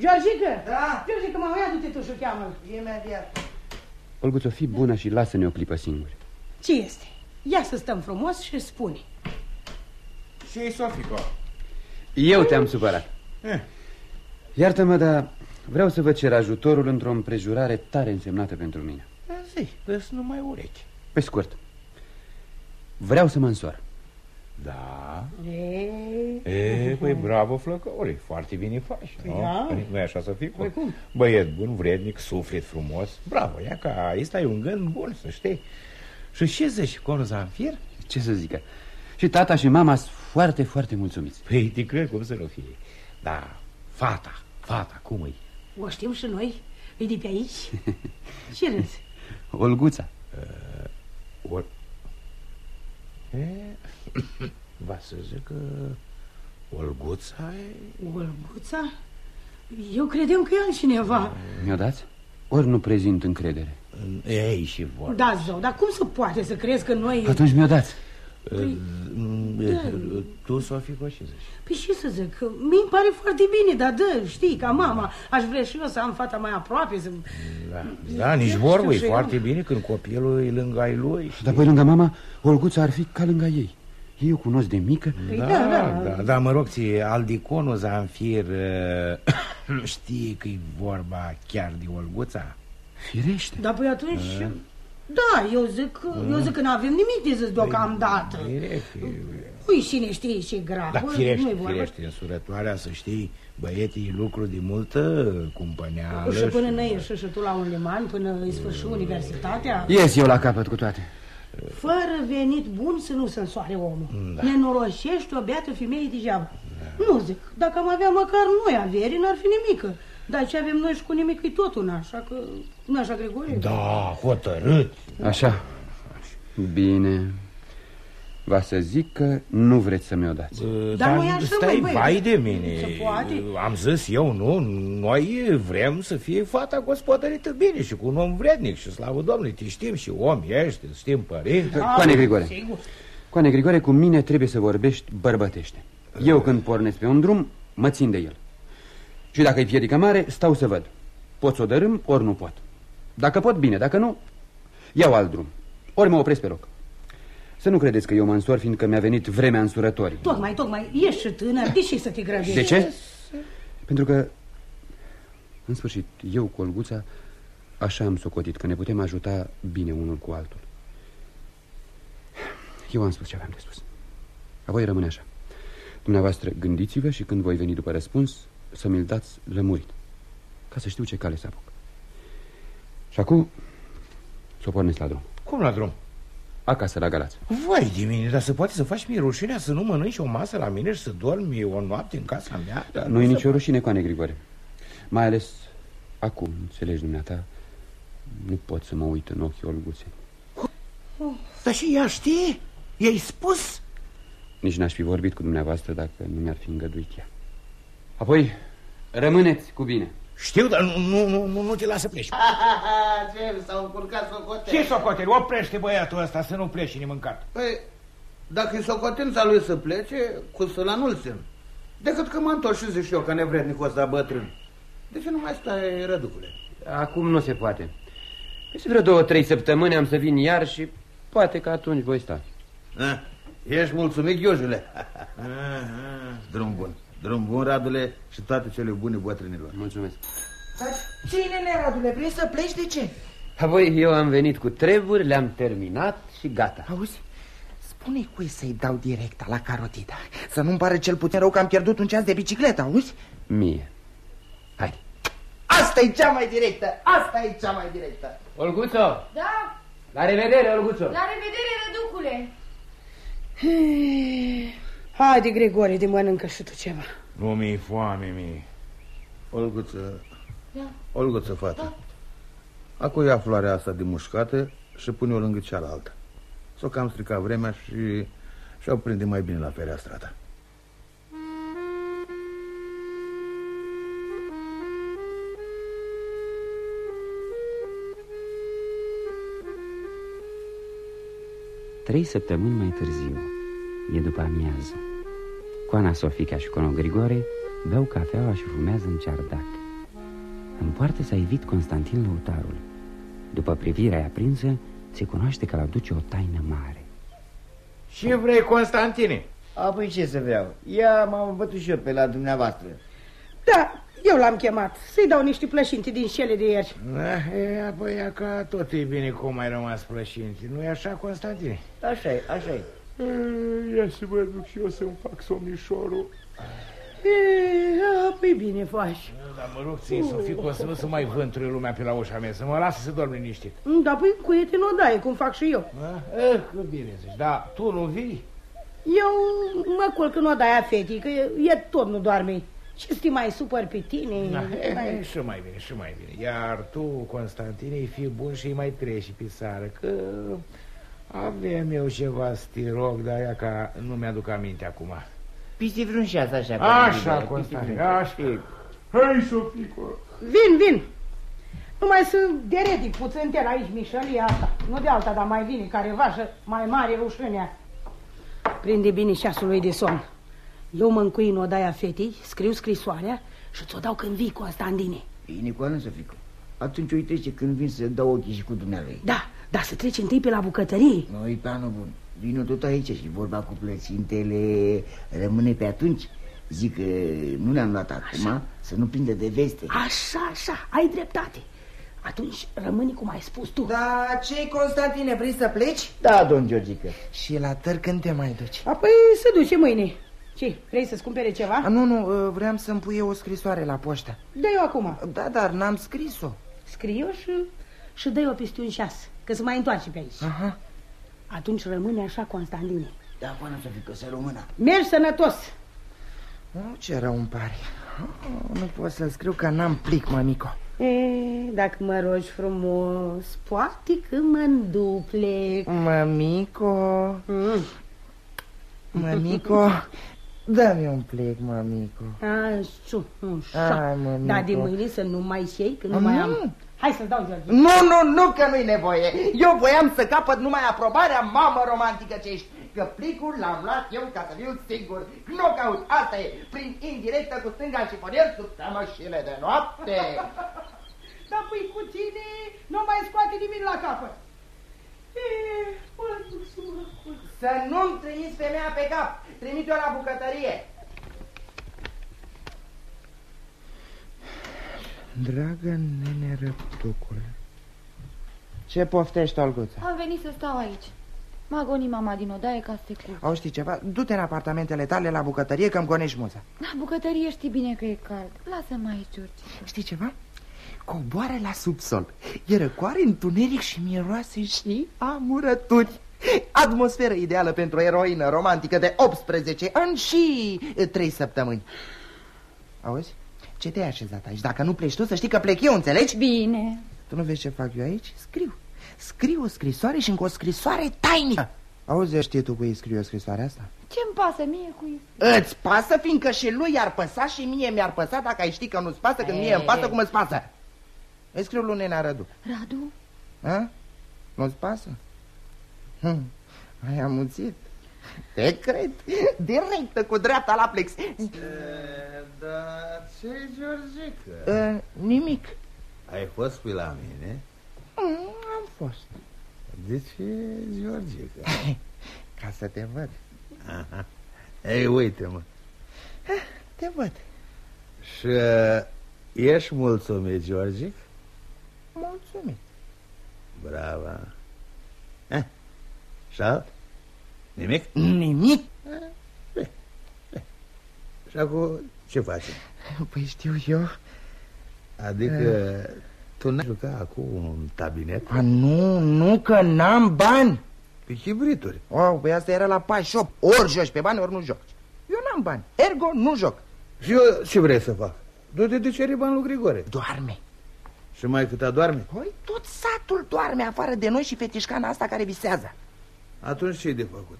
Georgică! Da? Georgică, mă, ia du-te tu și cheamă-l. Imediat. Olguțo, fii bună și lasă-ne o clipă singuri. Ce este? Ia să stăm frumos și spune. Și Sofico. Eu te-am supărat. Eh. Iartă-mă, dar vreau să vă cer ajutorul într-o împrejurare tare însemnată pentru mine. Zi, dă numai urechi. Pe scurt, vreau să mă însor. Da. E... E, păi bravo, flăcăule, foarte bine faci, nu? Da. Nu e așa să fii? Păi cum? Băiet bun, vrednic, suflet frumos, bravo, ia ca ăsta e un gând bun, să știi. Și ce zici, conul Zanfir? Ce să zică? Și tata și mama sunt foarte, foarte mulțumiți. Păi, te cred cum să nu fie. Da, fata, fata, cum e? O știm și noi. E de pe aici? Ce râzi? Olguța. Uh, or... E, va să zic că Olguța e... Olguța? Eu credeam că e altcineva. Mi-o dați? Ori nu prezint încredere. Ei și vor. Da, zău, dar cum se poate să crezi că noi... Atunci mi-o dați. Păi, Tu, Sofico, ce zici? Păi ce să zic, mi pare foarte bine, dar dă, știi, ca mama, aș vrea și eu să am fata mai aproape, să... Da, da nici Eu vorbă, e știu și foarte eu. bine când copilul e lângă ai lui. Dar pe lângă mama, Olguța ar fi ca lângă ei. Ei o cunosc de mică. Păi Da, da, da, da. da, da, mă rog, ție, Aldiconul Zanfir uh, știe că e vorba chiar de Olguța? Firește. Dar păi atunci... Da, eu zic, eu zic că nu avem nimic de zis deocamdată. Firește, Ui, cine știe ce grav. da, nu-i firește, vorba. firește, însurătoarea, să știi, băieții e lucru de multă cumpăneală. Și până ne ieși și tu la un liman, până îi sfârși universitatea, Ies eu la capăt cu toate. fără venit bun să nu se însoare omul. Da. Nenoroșești o beată femeie degeaba. Nu zic, dacă am avea măcar noi averi, n-ar fi nimică. Dar ce avem noi și cu nimic e tot una, așa că... Nu așa, Gregorie? Da, hotărât. Așa. Bine. Va să zic că nu vreți să mi-o dați. Dar nu e așa, stai, măi, băi. vai de mine. Se poate? Am zis eu, nu, noi vrem să fie fata gospodărită bine și cu un om vrednic și slavă Domnului, te știm și om ești, îți știm părinte. Coane Grigore. Sigur. Coane Grigore, cu mine trebuie să vorbești bărbătește. Eu când pornesc pe un drum, mă țin de el. Și dacă e piedică mare, stau să văd. Pot să o dărâm, ori nu pot. Dacă pot, bine, dacă nu, iau alt drum. Ori mă opresc pe loc. Să nu credeți că eu mă însor, fiindcă mi-a venit vremea însurătorii. Tocmai, tocmai, ești și tânăr, de ce să te grăbești? De ce? Pentru că, în sfârșit, eu cu Olguța așa am socotit că ne putem ajuta bine unul cu altul. Eu am spus ce aveam de spus. Apoi rămâne așa. Dumneavoastră gândiți-vă și când voi veni după răspuns să mi-l dați lămurit, ca să știu ce cale să apuc. Și acum să o pornesc la drum. Cum la drum? Acasă, la Galați. Vai de mine, dar se poate să faci mie rușinea să nu mănânci o masă la mine și să dormi o noapte în casa mea? Da, nu e nicio rușine, Coane Grigore. Mai ales acum, înțelegi dumneata, nu pot să mă uit în ochii Olguței. Dar și ea știe? I-ai spus? Nici n-aș fi vorbit cu dumneavoastră dacă nu mi-ar fi îngăduit ea. Apoi, rămâneți cu bine. Știu, dar nu, nu, nu, nu, nu te lasă pleci. Ce, s-au încurcat socote. Ce socoteri? Oprește băiatul ăsta să nu pleci în mâncat. Păi, dacă e socotința lui să plece, cu să-l anulțim. Decât că mă întorc și zic și eu că nevrednicul ăsta bătrân. De ce nu mai stai, răducule? Acum nu se poate. Peste vreo două, trei săptămâni am să vin iar și poate că atunci voi sta. A, ești mulțumit, Ghiojule? Drum bun. Drum bun, Radule, și toate cele bune bătrânilor. Mulțumesc. Dar cine, Radule, vrei să pleci de ce? Apoi eu am venit cu treburi, le-am terminat și gata. Auzi, spune cui să-i dau directa la carotida Să nu-mi pare cel puțin rău că am pierdut un ceas de bicicletă, auzi? Mie. Asta e cea mai directă, asta e cea mai directă Olguțo! Da, La revedere, Olguțo! la revedere, răducule! Haide, Gregorie, de mănâncă și tu ceva. Nu mi-e foame mie. Olguță, Da. Olguță, fată. Acum ia floarea asta de mușcată și pune-o lângă cealaltă. S-o cam strica vremea și și-o prinde mai bine la fereastra ta. Trei săptămâni mai târziu, e după amiază. Coana Sofica și Cono Grigore beau cafeaua și fumează în ceardac. În poartă s-a evit Constantin Lăutarul. După privirea aprinsă, se cunoaște că l-aduce o taină mare. Ce vrei, Constantine? Apoi ce să vreau? Ia m-am bătut și eu pe la dumneavoastră. Da, eu l-am chemat. Să-i dau niște plășinte din cele de ieri. Da, e, apoi ca tot e bine cum ai rămas plășinti. nu e așa, Constantine? Așa e, așa e. Ia să mă duc și eu să-mi fac somnișorul. E, păi bine faci. Dar mă rog ție, Sofico, să nu se mai vânture lumea pe la ușa mea, să mă lasă să dorm liniștit. Da, păi cuiete nu daie, cum fac și eu. Da? Eh, că bine zici, dar tu nu vii? Eu mă culc în odaia fetii, că e tot nu doarme. Și să mai supăr pe tine? Da, e, mai... și mai bine, și mai bine. Iar tu, Constantine, fi bun și mai treci și pe sară, că avem eu ceva stirog, dar ea ca nu mi-aduc aminte acum. Pisi vreun șas așa. Așa, Constantine, așa. Hai, Sofico. Vin, vin. Numai să deredic puțin te aici, mișălia asta. Nu de alta, dar mai vine careva și mai mare rușânea. Prinde bine șasul lui de somn. Eu mă încui în odaia fetei, scriu scrisoarea și ți-o dau când vii, Constantine. Bine, cu să fică. Atunci uite ce când vin să dau ochii și cu dumnealui. Da, dar să treci întâi pe la bucătărie. Nu, e planul bun. Vino tot aici și vorba cu plăcintele rămâne pe atunci. Zic că nu le-am luat acum, așa. să nu prindă de veste. Așa, așa, ai dreptate. Atunci rămâne cum ai spus tu. Da, ce Constantine, vrei să pleci? Da, domn Georgică. Și la tăr când te mai duci? Apoi să duce mâine. Ce, vrei să-ți cumpere ceva? A, nu, nu, vreau să-mi pui eu o scrisoare la poștă. dă eu acum. Da, dar n-am scris-o. Scrie-o și, și dă-i-o peste un șas, că se mai întoarce pe aici. Aha. Atunci rămâne așa, Constantine. Da, până să fie că să rămână. Mergi sănătos. Oh, ce rău îmi pare. Oh, nu pot să scriu că n-am plic, mămico. E, dacă mă rogi frumos, poate că mă înduplec. Mămico... Mm. Mămico... Dă-mi un plec, mămico. Așa, așa. Ai, Dar de mâine să nu mai iei, că nu mai am... Hai să-ți dau, George. Nu, nu, nu, că nu-i nevoie. Eu voiam să capăt numai aprobarea mamă romantică ce ești. Că plicul l-am luat eu ca să fiu sigur. Nu caut, asta e, prin indirectă cu stânga și ponier sub tămășile de noapte. Dar păi cu tine nu mai scoate nimic la capăt. E, mă duc să mă Să nu-mi trimiți femeia pe cap. Trimit-o la bucătărie. Dragă nene răptucule, ce poftești, Olguța? Am venit să stau aici. M-a gonit mama din odaie ca să te culci. Au știi ceva? Du-te în apartamentele tale la bucătărie că-mi gonești muza. La bucătărie știi bine că e cald. Lasă-mă aici, George. Știi ceva? Coboară la subsol. E răcoare, întuneric și miroase și amurături. Atmosferă ideală pentru o eroină romantică de 18 ani și 3 săptămâni. Auzi? Ce te-ai așezat aici? Dacă nu pleci tu, să știi că plec eu, înțelegi? Bine. Tu nu vezi ce fac eu aici? Scriu. Scriu o scrisoare și încă o scrisoare tainică. Auzi, știi tu cui scriu o scrisoare asta? Ce-mi pasă mie cu Îți pasă fiindcă și lui i-ar păsa și mie mi-ar păsa dacă ai ști că nu-ți pasă când mie îmi pasă cum îți pasă. Îi scriu lui Nena Radu. Radu? A? Nu-ți pasă? Hm. Ai amuțit. Te cred. Directă cu dreapta la plex. E, da, ce Georgica? Uh, nimic. Ai fost pe la mine? Mm, am fost. De ce, Georgica? Ca să te văd. Aha. Ei, uite-mă. Te văd. Și uh, ești mulțumit, Georgic? Mulțumit. Bravo. Eh, și alt? Nimic? Nimic? Bine, bine. Și acum ce facem? Păi știu eu. Adică tu n-ai jucat acum un tabinet? A, nu, nu că n-am bani. Pe chibrituri. Oh, păi asta era la 48. Ori joci pe bani, ori nu joci. Eu n-am bani. Ergo, nu joc. Și eu ce vrei să fac? Du-te de cere bani lui Grigore. Doarme. Și mai cât adorme? Păi tot satul doarme afară de noi și fetișcana asta care visează. Atunci ce de făcut?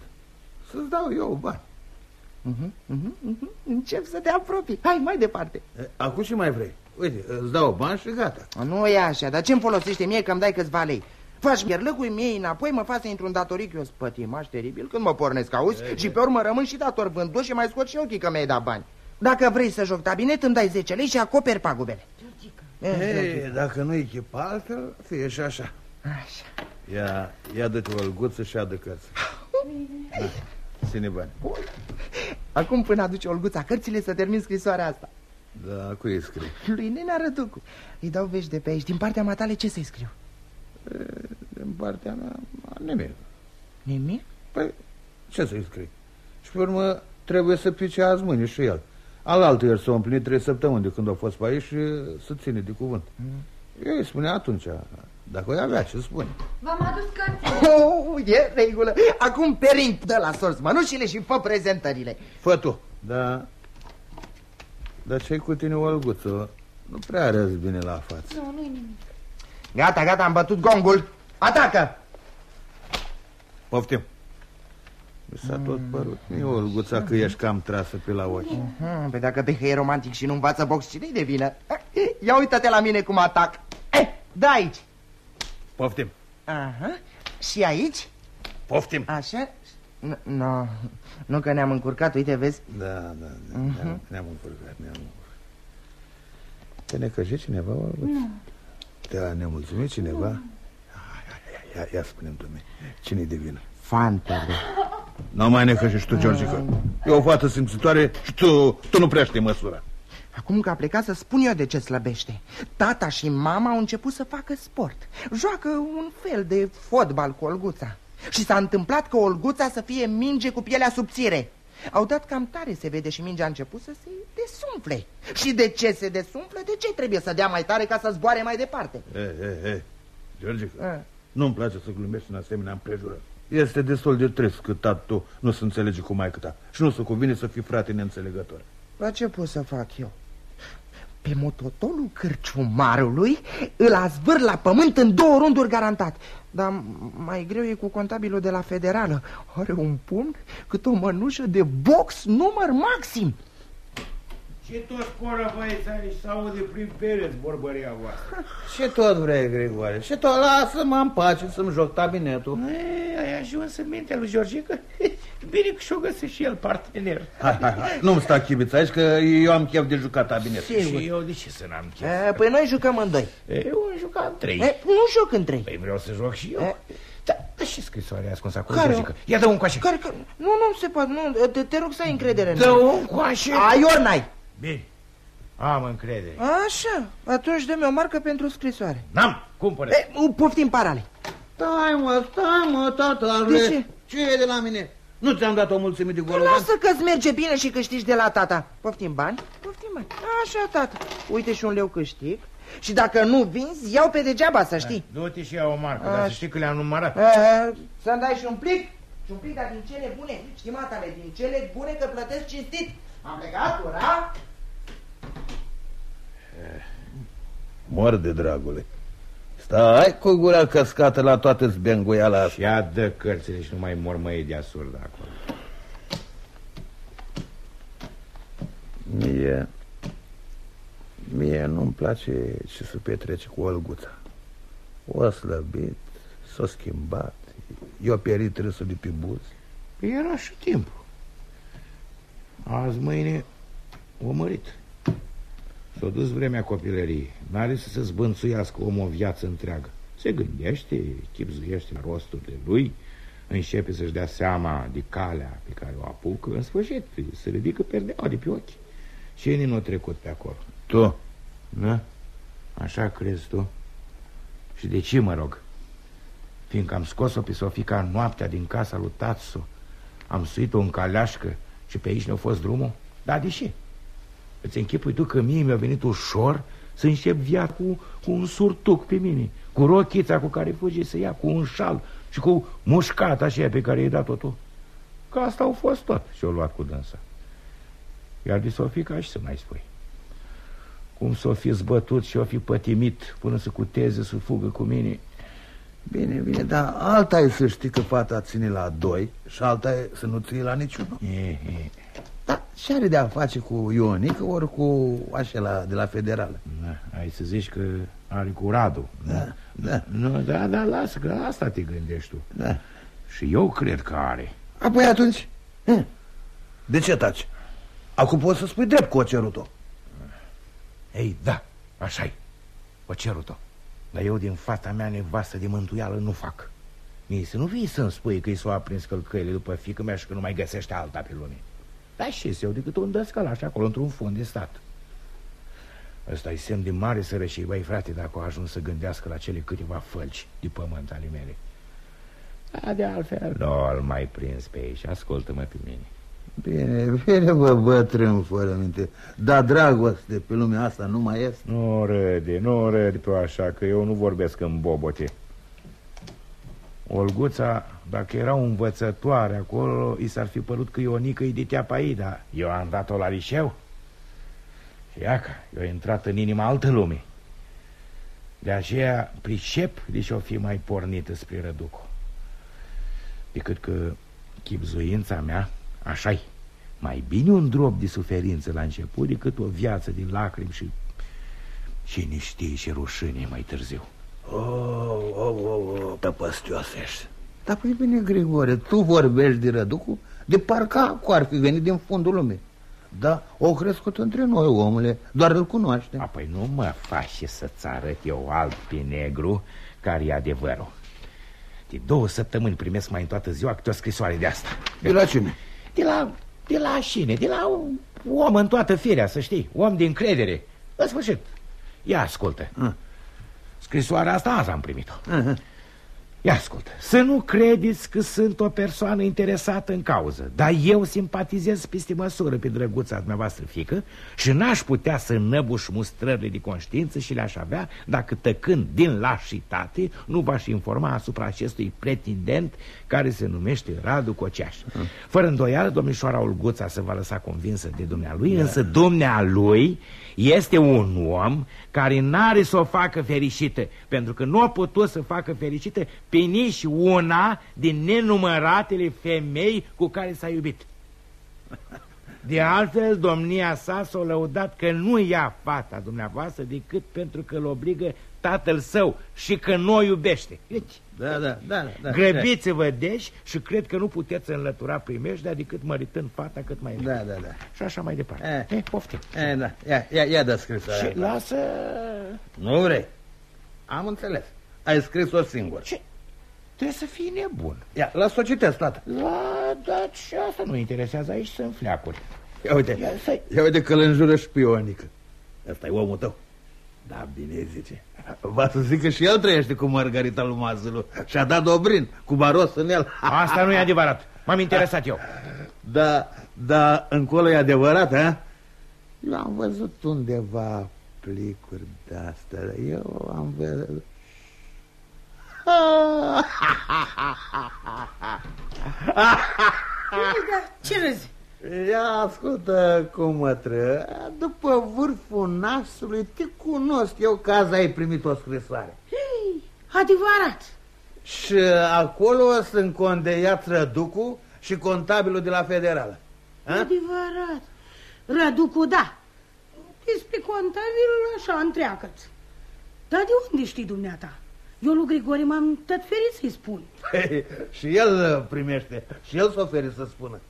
Să-ți dau eu bani. Uh-huh, uh-huh, uh-huh. Încep să te apropii. Hai, mai departe. E, acum ce mai vrei? Uite, îți dau bani și gata. Nu e așa, dar ce-mi folosește mie că îmi dai câțiva lei? Faci gherlăcui mie înapoi, mă faci să intru în datoric, eu spătimaș teribil când mă pornesc, auzi? E, și pe urmă rămân și dator vândut și mai scot și ochii că mi-ai dat bani. Dacă vrei să joc tabinet, îmi dai 10 lei și acoperi pagubele. Ei, dacă nu echipa altfel, fie și așa. Așa. Ia, ia dă-te o lguță și adă cărți. Ține bani. Acum până aduce Olguța cărțile să termin scrisoarea asta. Da, cu ei scrie? Lui Nena Răducu. Îi dau vești de pe aici. Din partea matale ce să-i scriu? E, din partea mea, nimic. Nimic? Păi, ce să-i scrii? Și pe urmă trebuie să pice azi mâine și el. Alaltă ieri s-au împlinit trei săptămâni de când au fost pe aici și să ține de cuvânt. Mm. Eu îi spunea atunci, dacă o avea ce spune. V-am adus cărți. Oh, e regulă. Acum Perin dă la sorți mănușile și fă prezentările. Fă tu. Da. Dar ce cu tine, Olguță? Nu prea arăți bine la față. Nu, nu-i nimic. Gata, gata, am bătut gongul. Atacă! Poftim. Mi s-a tot părut mie, Olguța, că ești cam trasă pe la ochi. Hmm, pe dacă pe e romantic și nu învață box, cine-i de vină? Ia uită-te la mine cum atac. Eh, da aici. Poftim. Aha. Și aici? Poftim. Așa? Nu, no, nu că ne-am încurcat, uite, vezi? Da, da, da uh -huh. ne-am ne încurcat, ne-am încurcat. Te necăjit cineva, Olguța? Nu. Te-a nemulțumit cineva? Nu. Ia, ia, ia spune-mi, domnule, cine-i de vină? Fantele. Nu mai necăjești tu, Georgica. E o fată simțitoare și tu, tu nu prea știi măsura. Acum că a plecat să spun eu de ce slăbește. Tata și mama au început să facă sport. Joacă un fel de fotbal cu Olguța. Și s-a întâmplat că Olguța să fie minge cu pielea subțire. Au dat cam tare, se vede, și mingea a început să se desumfle. Și de ce se desumflă? De ce trebuie să dea mai tare ca să zboare mai departe? Ei, ei, ei, Georgica, nu-mi place să glumești în asemenea împrejurări. Este destul de trist că tatu nu se înțelege cu mai ta Și nu se cuvine să fii frate neînțelegător La ce pot să fac eu? Pe mototolul cârciumarului îl azvâr la pământ în două runduri garantat. Dar mai greu e cu contabilul de la federală. Are un pumn cât o mănușă de box număr maxim ce tot cora băiețanii să aude prin pereți vorbăria voastră? Ce tot vrei, Gregoare? Ce tot lasă-mă în pace să-mi joc tabinetul. Ei, ai ajuns în mintea lui Georgica? Bine că și-o găsești și el partener. Hai, hai, hai. Nu-mi sta chibița aici că eu am chef de jucat tabinet. Și eu de ce să n-am chef? E, păi noi jucăm în doi. Eu am jucat în trei. E, nu joc în trei. Păi vreau să joc și eu. E, da, da și scrisoarea ascunsă acolo, care Georgica. Ia dă un coașe. Care, care? Nu, nu se poate, nu, te, te rog să ai încredere în Dă un coașe. Ai ori n-ai. Bine. Am încredere. Așa, atunci dă-mi o marcă pentru scrisoare. N-am, cumpără. E, poftim parale. Stai mă, stai mă, tata. De ce? Ce e de la mine? Nu ți-am dat o mulțime de golovan? Lasă că-ți merge bine și câștigi de la tata. Poftim bani? Poftim bani. Așa, tata. Uite și un leu câștig. Și dacă nu vinzi, iau pe degeaba, să știi. Du-te și iau o marcă, Așa. dar să știi că le-am numărat. Să-mi dai și un plic? Și un plic, dar din cele bune. Știi, matale, din cele bune că plătesc cinstit. Am plecat, ura? Mor de dragule. Stai cu gura căscată la toată zbenguiala asta. Și ia dă cărțile și nu mai mormăie de asurdă acolo. Mie... Mie nu-mi place ce se petrece cu Olguța. O slăbit, s-a schimbat, i-a pierit râsul de pe buz. Păi era și timpul. Azi, mâine, o mărit. S-a dus vremea copilăriei. N-are să se zbânțuiască omul o viață întreagă. Se gândește, chipzuiește la rosturile lui, începe să-și dea seama de calea pe care o apucă, în sfârșit se ridică perdeaua de pe ochi. Ce nu a trecut pe acolo? Tu? Da? Așa crezi tu? Și de ce, mă rog? Fiindcă am scos-o pe Sofica noaptea din casa lui Tatsu, am suit-o în caleașcă și pe aici ne-a fost drumul? Da, de ce? Îți închipui tu că mie mi-a venit ușor să încep viața cu, cu un surtuc pe mine, cu rochița cu care fugi să ia, cu un șal și cu mușcata așa pe care i-ai dat-o tu. Că asta au fost tot și o luat cu dânsa. Iar de Sofica și să mai spui. Cum s-o fi zbătut și o fi pătimit până să cuteze să fugă cu mine. Bine, bine, dar alta e să știi că fata ține la doi și alta e să nu ții la niciunul. E, e. Da, ce are de a face cu Ionică ori cu așa de la federală? Da, ai să zici că Are cu Radu. Da, da. Nu, da, da, lasă, că asta te gândești tu. Da. Și eu cred că are. Apoi atunci, hm, de ce taci? Acum poți să spui drept cu o cerut-o. Ei, da, așa-i. O cerut-o. Dar eu din fața mea nevastă de mântuială nu fac. Mie să nu vii să-mi spui că i s-o aprins călcăile după fică mea și că nu mai găsește alta pe lume. Dar și eu decât un dăscălaș acolo într-un fond de stat. Ăsta e semn de mare sărășie, băi frate, dacă a ajuns să gândească la cele câteva fălci de pământ ale mele. Dar de altfel, nu l mai prins pe aici, ascultă-mă pe mine. Bine, bine, bă, bătrân, fără minte. Dar dragoste pe lumea asta nu mai este. Nu râde, nu râde pe așa, că eu nu vorbesc în bobote. Olguța, dacă era o învățătoare acolo, i s-ar fi părut că Ionică e de teapa ei, dar eu am dat-o la liceu. Și iaca, eu am intrat în inima altă lume. De aceea pricep de ce o fi mai pornită spre Răducu. Decât că chipzuința mea, așa-i, mai bine un drop de suferință la început decât o viață din lacrimi și cine știe ce rușine mai târziu. Oh, oh, oh, oh, tăpăstios ești. Dar păi bine, Grigore, tu vorbești de Răducu de parcă cu ar fi venit din fundul lumii. Da, o crescut între noi, omule, doar îl cunoaște. Apoi nu mă faci să-ți arăt eu alb pe negru care e adevărul. De două săptămâni primesc mai în toată ziua câte o scrisoare de asta. De la cine? De la, de la șine, de la un om în toată firea, să știi, om de încredere. În sfârșit, ia ascultă. Ah. Scrisoarea asta azi am primit-o. Aha. Ia ascultă, să nu credeți că sunt o persoană interesată în cauză, dar eu simpatizez peste măsură pe drăguța dumneavoastră fică și n-aș putea să năbuș mustrările de conștiință și le-aș avea dacă tăcând din lașitate nu v-aș informa asupra acestui pretendent care se numește Radu Coceaș. Fără îndoială, domnișoara Olguța se va lăsa convinsă de dumnealui, însă dumnealui este un om care n-are să o facă fericită, pentru că nu a putut să facă fericită pe nici una din nenumăratele femei cu care s-a iubit. De altfel, domnia sa s-a lăudat că nu ia fata dumneavoastră decât pentru că îl obligă tatăl său și că nu o iubește. Deci, Da, da, da, da. grăbiți-vă deci și cred că nu puteți înlătura primejdea decât măritând fata cât mai Da, da, da. Și așa mai departe. Eh. Eh, poftim. E, da, ia, ia, ia dă scrisoarea. Și lasă... Nu vrei. Am înțeles. Ai scris-o singur. Ce? Trebuie să fii nebun. Ia, las-o citesc, tată. La, dar și asta nu interesează, aici sunt fleacuri. Ia uite, Ia să ia uite că îl înjură și pe Ionică. Ăsta e omul tău. Da, bine zice. Va să zic că și el trăiește cu Margarita lui Mazălu și-a dat Dobrin cu baros în el. Asta nu e adevărat. M-am interesat eu. Da, da, încolo e adevărat, ha? Eu am văzut undeva plicuri de-astea, dar eu am văzut... Ce râzi? Ia ascultă cum mătră, după vârful nasului te cunosc eu că azi ai primit o scrisoare. Hei, adevărat. Și acolo sunt condeiat Răducu și contabilul de la Federală. Ha? Adevărat. Răducu, da. Despre contabilul așa întreagăț Dar de unde știi dumneata? Eu lui Grigore m-am tot ferit să-i spun. și el primește, și el s-o oferi să spună.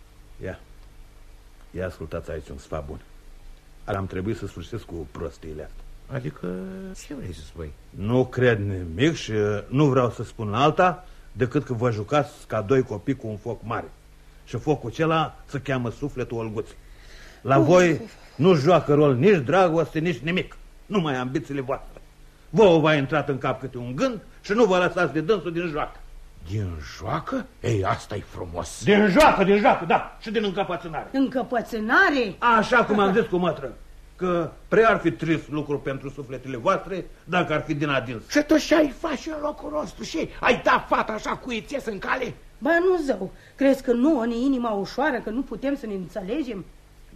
Ia, ia ascultați aici un sfat bun. Ar am trebuit să sfârșesc cu prostiile astea. Adică, ce vrei să spui? Nu cred nimic și nu vreau să spun alta decât că vă jucați ca doi copii cu un foc mare. Și focul acela se cheamă sufletul Olguț. La voi nu joacă rol nici dragoste, nici nimic. Numai ambițiile voastre. Vouă v-a intrat în cap câte un gând și nu vă lăsați de dânsul din joacă. Din joacă? Ei, asta e frumos. Din joacă, din joacă, da, și din încăpățânare. Încăpățânare? Așa cum am zis cu mătră, că prea ar fi trist lucru pentru sufletele voastre dacă ar fi din adins. Și tu ce ai face în locul nostru? Și ai dat fata așa cu ițes în cale? Ba nu zău, crezi că nu ne inima ușoară, că nu putem să ne înțelegem?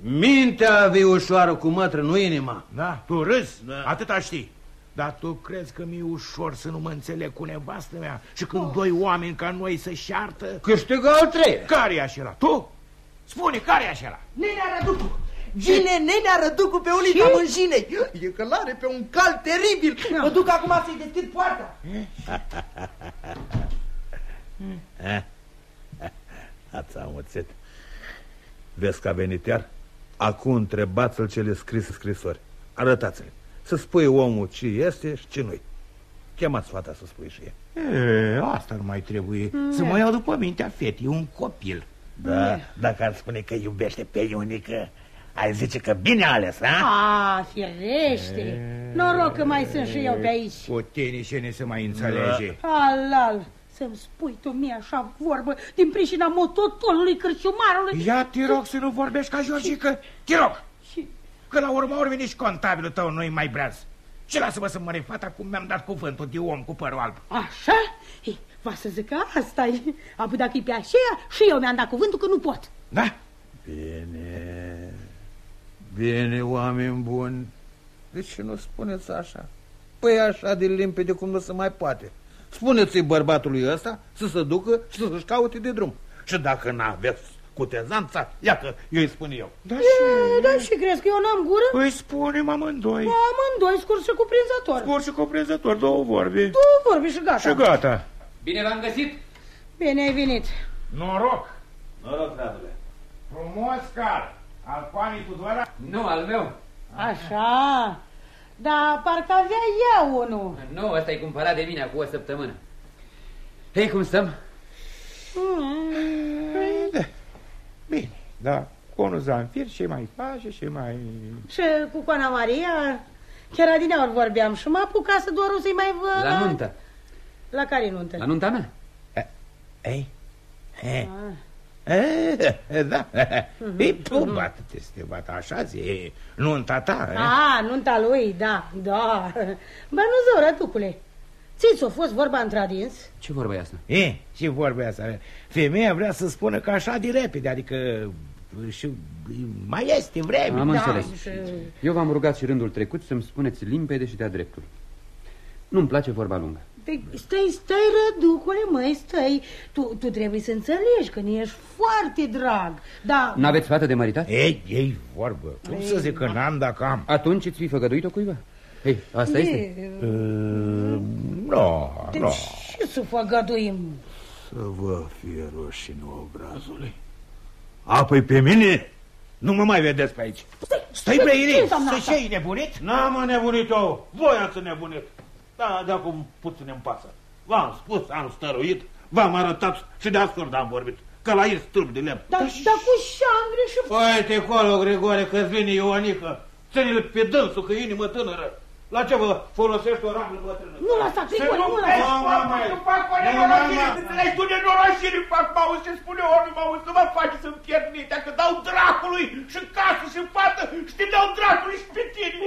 Mintea vei ușoară cu mătră, nu inima. Da, tu râzi, Da. atâta știi. Dar tu crezi că mi-e ușor să nu mă înțeleg cu nevastă mea și când oh. doi oameni ca noi se șartă? Câștigă al treilea. Care e acela? Tu? Spune, care e acela? Nenea Răducu, Vine nenea răducul pe ulița mânjinei. E că l-are pe un cal teribil. Mă duc acum să-i deschid poarta. Ați amuțit. Vezi că a venit iar? Acum întrebați-l ce le scris scrisori. Arătați-le. Să spui omul ce este și ce nu-i. Chemați fata să spui și e. E, asta nu mai trebuie. Să mă iau după mintea fetii, un copil. Da, dacă ar spune că iubește pe Ionică, ai zice că bine a ales, ha? A, firește. Noroc că mai sunt și eu pe aici. Cu tine și ne se mai înțelege. Alal, să-mi spui tu mie așa vorbă din pricina mototonului cârciumarului. Ia, te rog să nu vorbești ca Georgică, te rog. Că la urmă ori nici contabilul tău nu-i mai breaz. Și lasă-mă să mă fata cum mi-am dat cuvântul de om cu părul alb. Așa? Ei, va să zic că asta e. Apoi dacă e pe aceea, și eu mi-am dat cuvântul că nu pot. Da? Bine, bine, oameni buni. De ce nu spuneți așa? Păi așa de limpede cum nu se mai poate. Spuneți-i bărbatului ăsta să se ducă și să-și caute de drum. Și dacă n-aveți cutezanța, ia că eu îi spun eu. Da, și... da, și crezi că eu n-am gură? Îi spunem amândoi. Amândoi, scurt și cuprinzător. Scurt și cuprinzător, două vorbe. Două vorbe și gata. Și gata. Bine v-am găsit. Bine ai venit. Noroc. Noroc, Radule. Frumos car. Al pani tu doar? Nu, al meu. Așa. Dar parcă avea eu unul. Nu, ăsta e cumpărat de mine acum o săptămână. Hei, cum stăm? Mm. Da. Bine, da. Conul Zanfir și mai face și mai... Și cu Coana Maria, chiar adineaori vorbeam și m-a apucat să doar o să-i mai văd... La nuntă. La care nuntă? La nunta mea. Ei? Ei? E, da, e probat, este bat așa zi, nunta ta. A, nunta lui, da, da. Bă, nu zău, rătucule. Ți-ți-a fost vorba într-adins? Ce vorba e asta? E, ce vorba e asta? Femeia vrea să spună că așa de repede, adică și mai este vreme. Am Da, înțeles. și- Eu v-am rugat și rândul trecut să-mi spuneți limpede și de-a dreptul. Nu-mi place vorba lungă. Păi, Stai, stai, răducule, măi, stai. Tu, tu trebuie să înțelegi că ne ești foarte drag. Da, N-aveți fată de măritat? Ei, ei, vorbă. Cum să zic că n-am dacă am? Atunci îți fi făgăduit-o cuiva? Ei, asta E, este? Nu, de nu. ce să făgăduim? Să vă fie rușine obrazului. Apoi pe mine nu mă mai vedeți pe aici. Stai, bre, ce Irin, înseamnă să asta? ce ai nebunit? N-am nebunit eu, voi ați nebunit. Da, de acum puțin îmi pasă. V-am spus, am stăruit, v-am arătat și de ascult am vorbit. Că la el stâlp de lemn. Dar, dar cu șangre și... Uite acolo, Grigore, că-ți vine Ioanică. Ține-l pe dânsul, că e inimă tânără. La ce vă folosești o ramlă bătrână? Nu lăsa, Grigore, nu Nu, lăsa. mama, Nu fac o Nu, nenorocire, mama. înțelegi tu nenorocire, fac maus ce spune omul maus, nu mă faci să-mi pierd mintea, că dau dracului și în casă și în fată și te dau dracului și pe tine.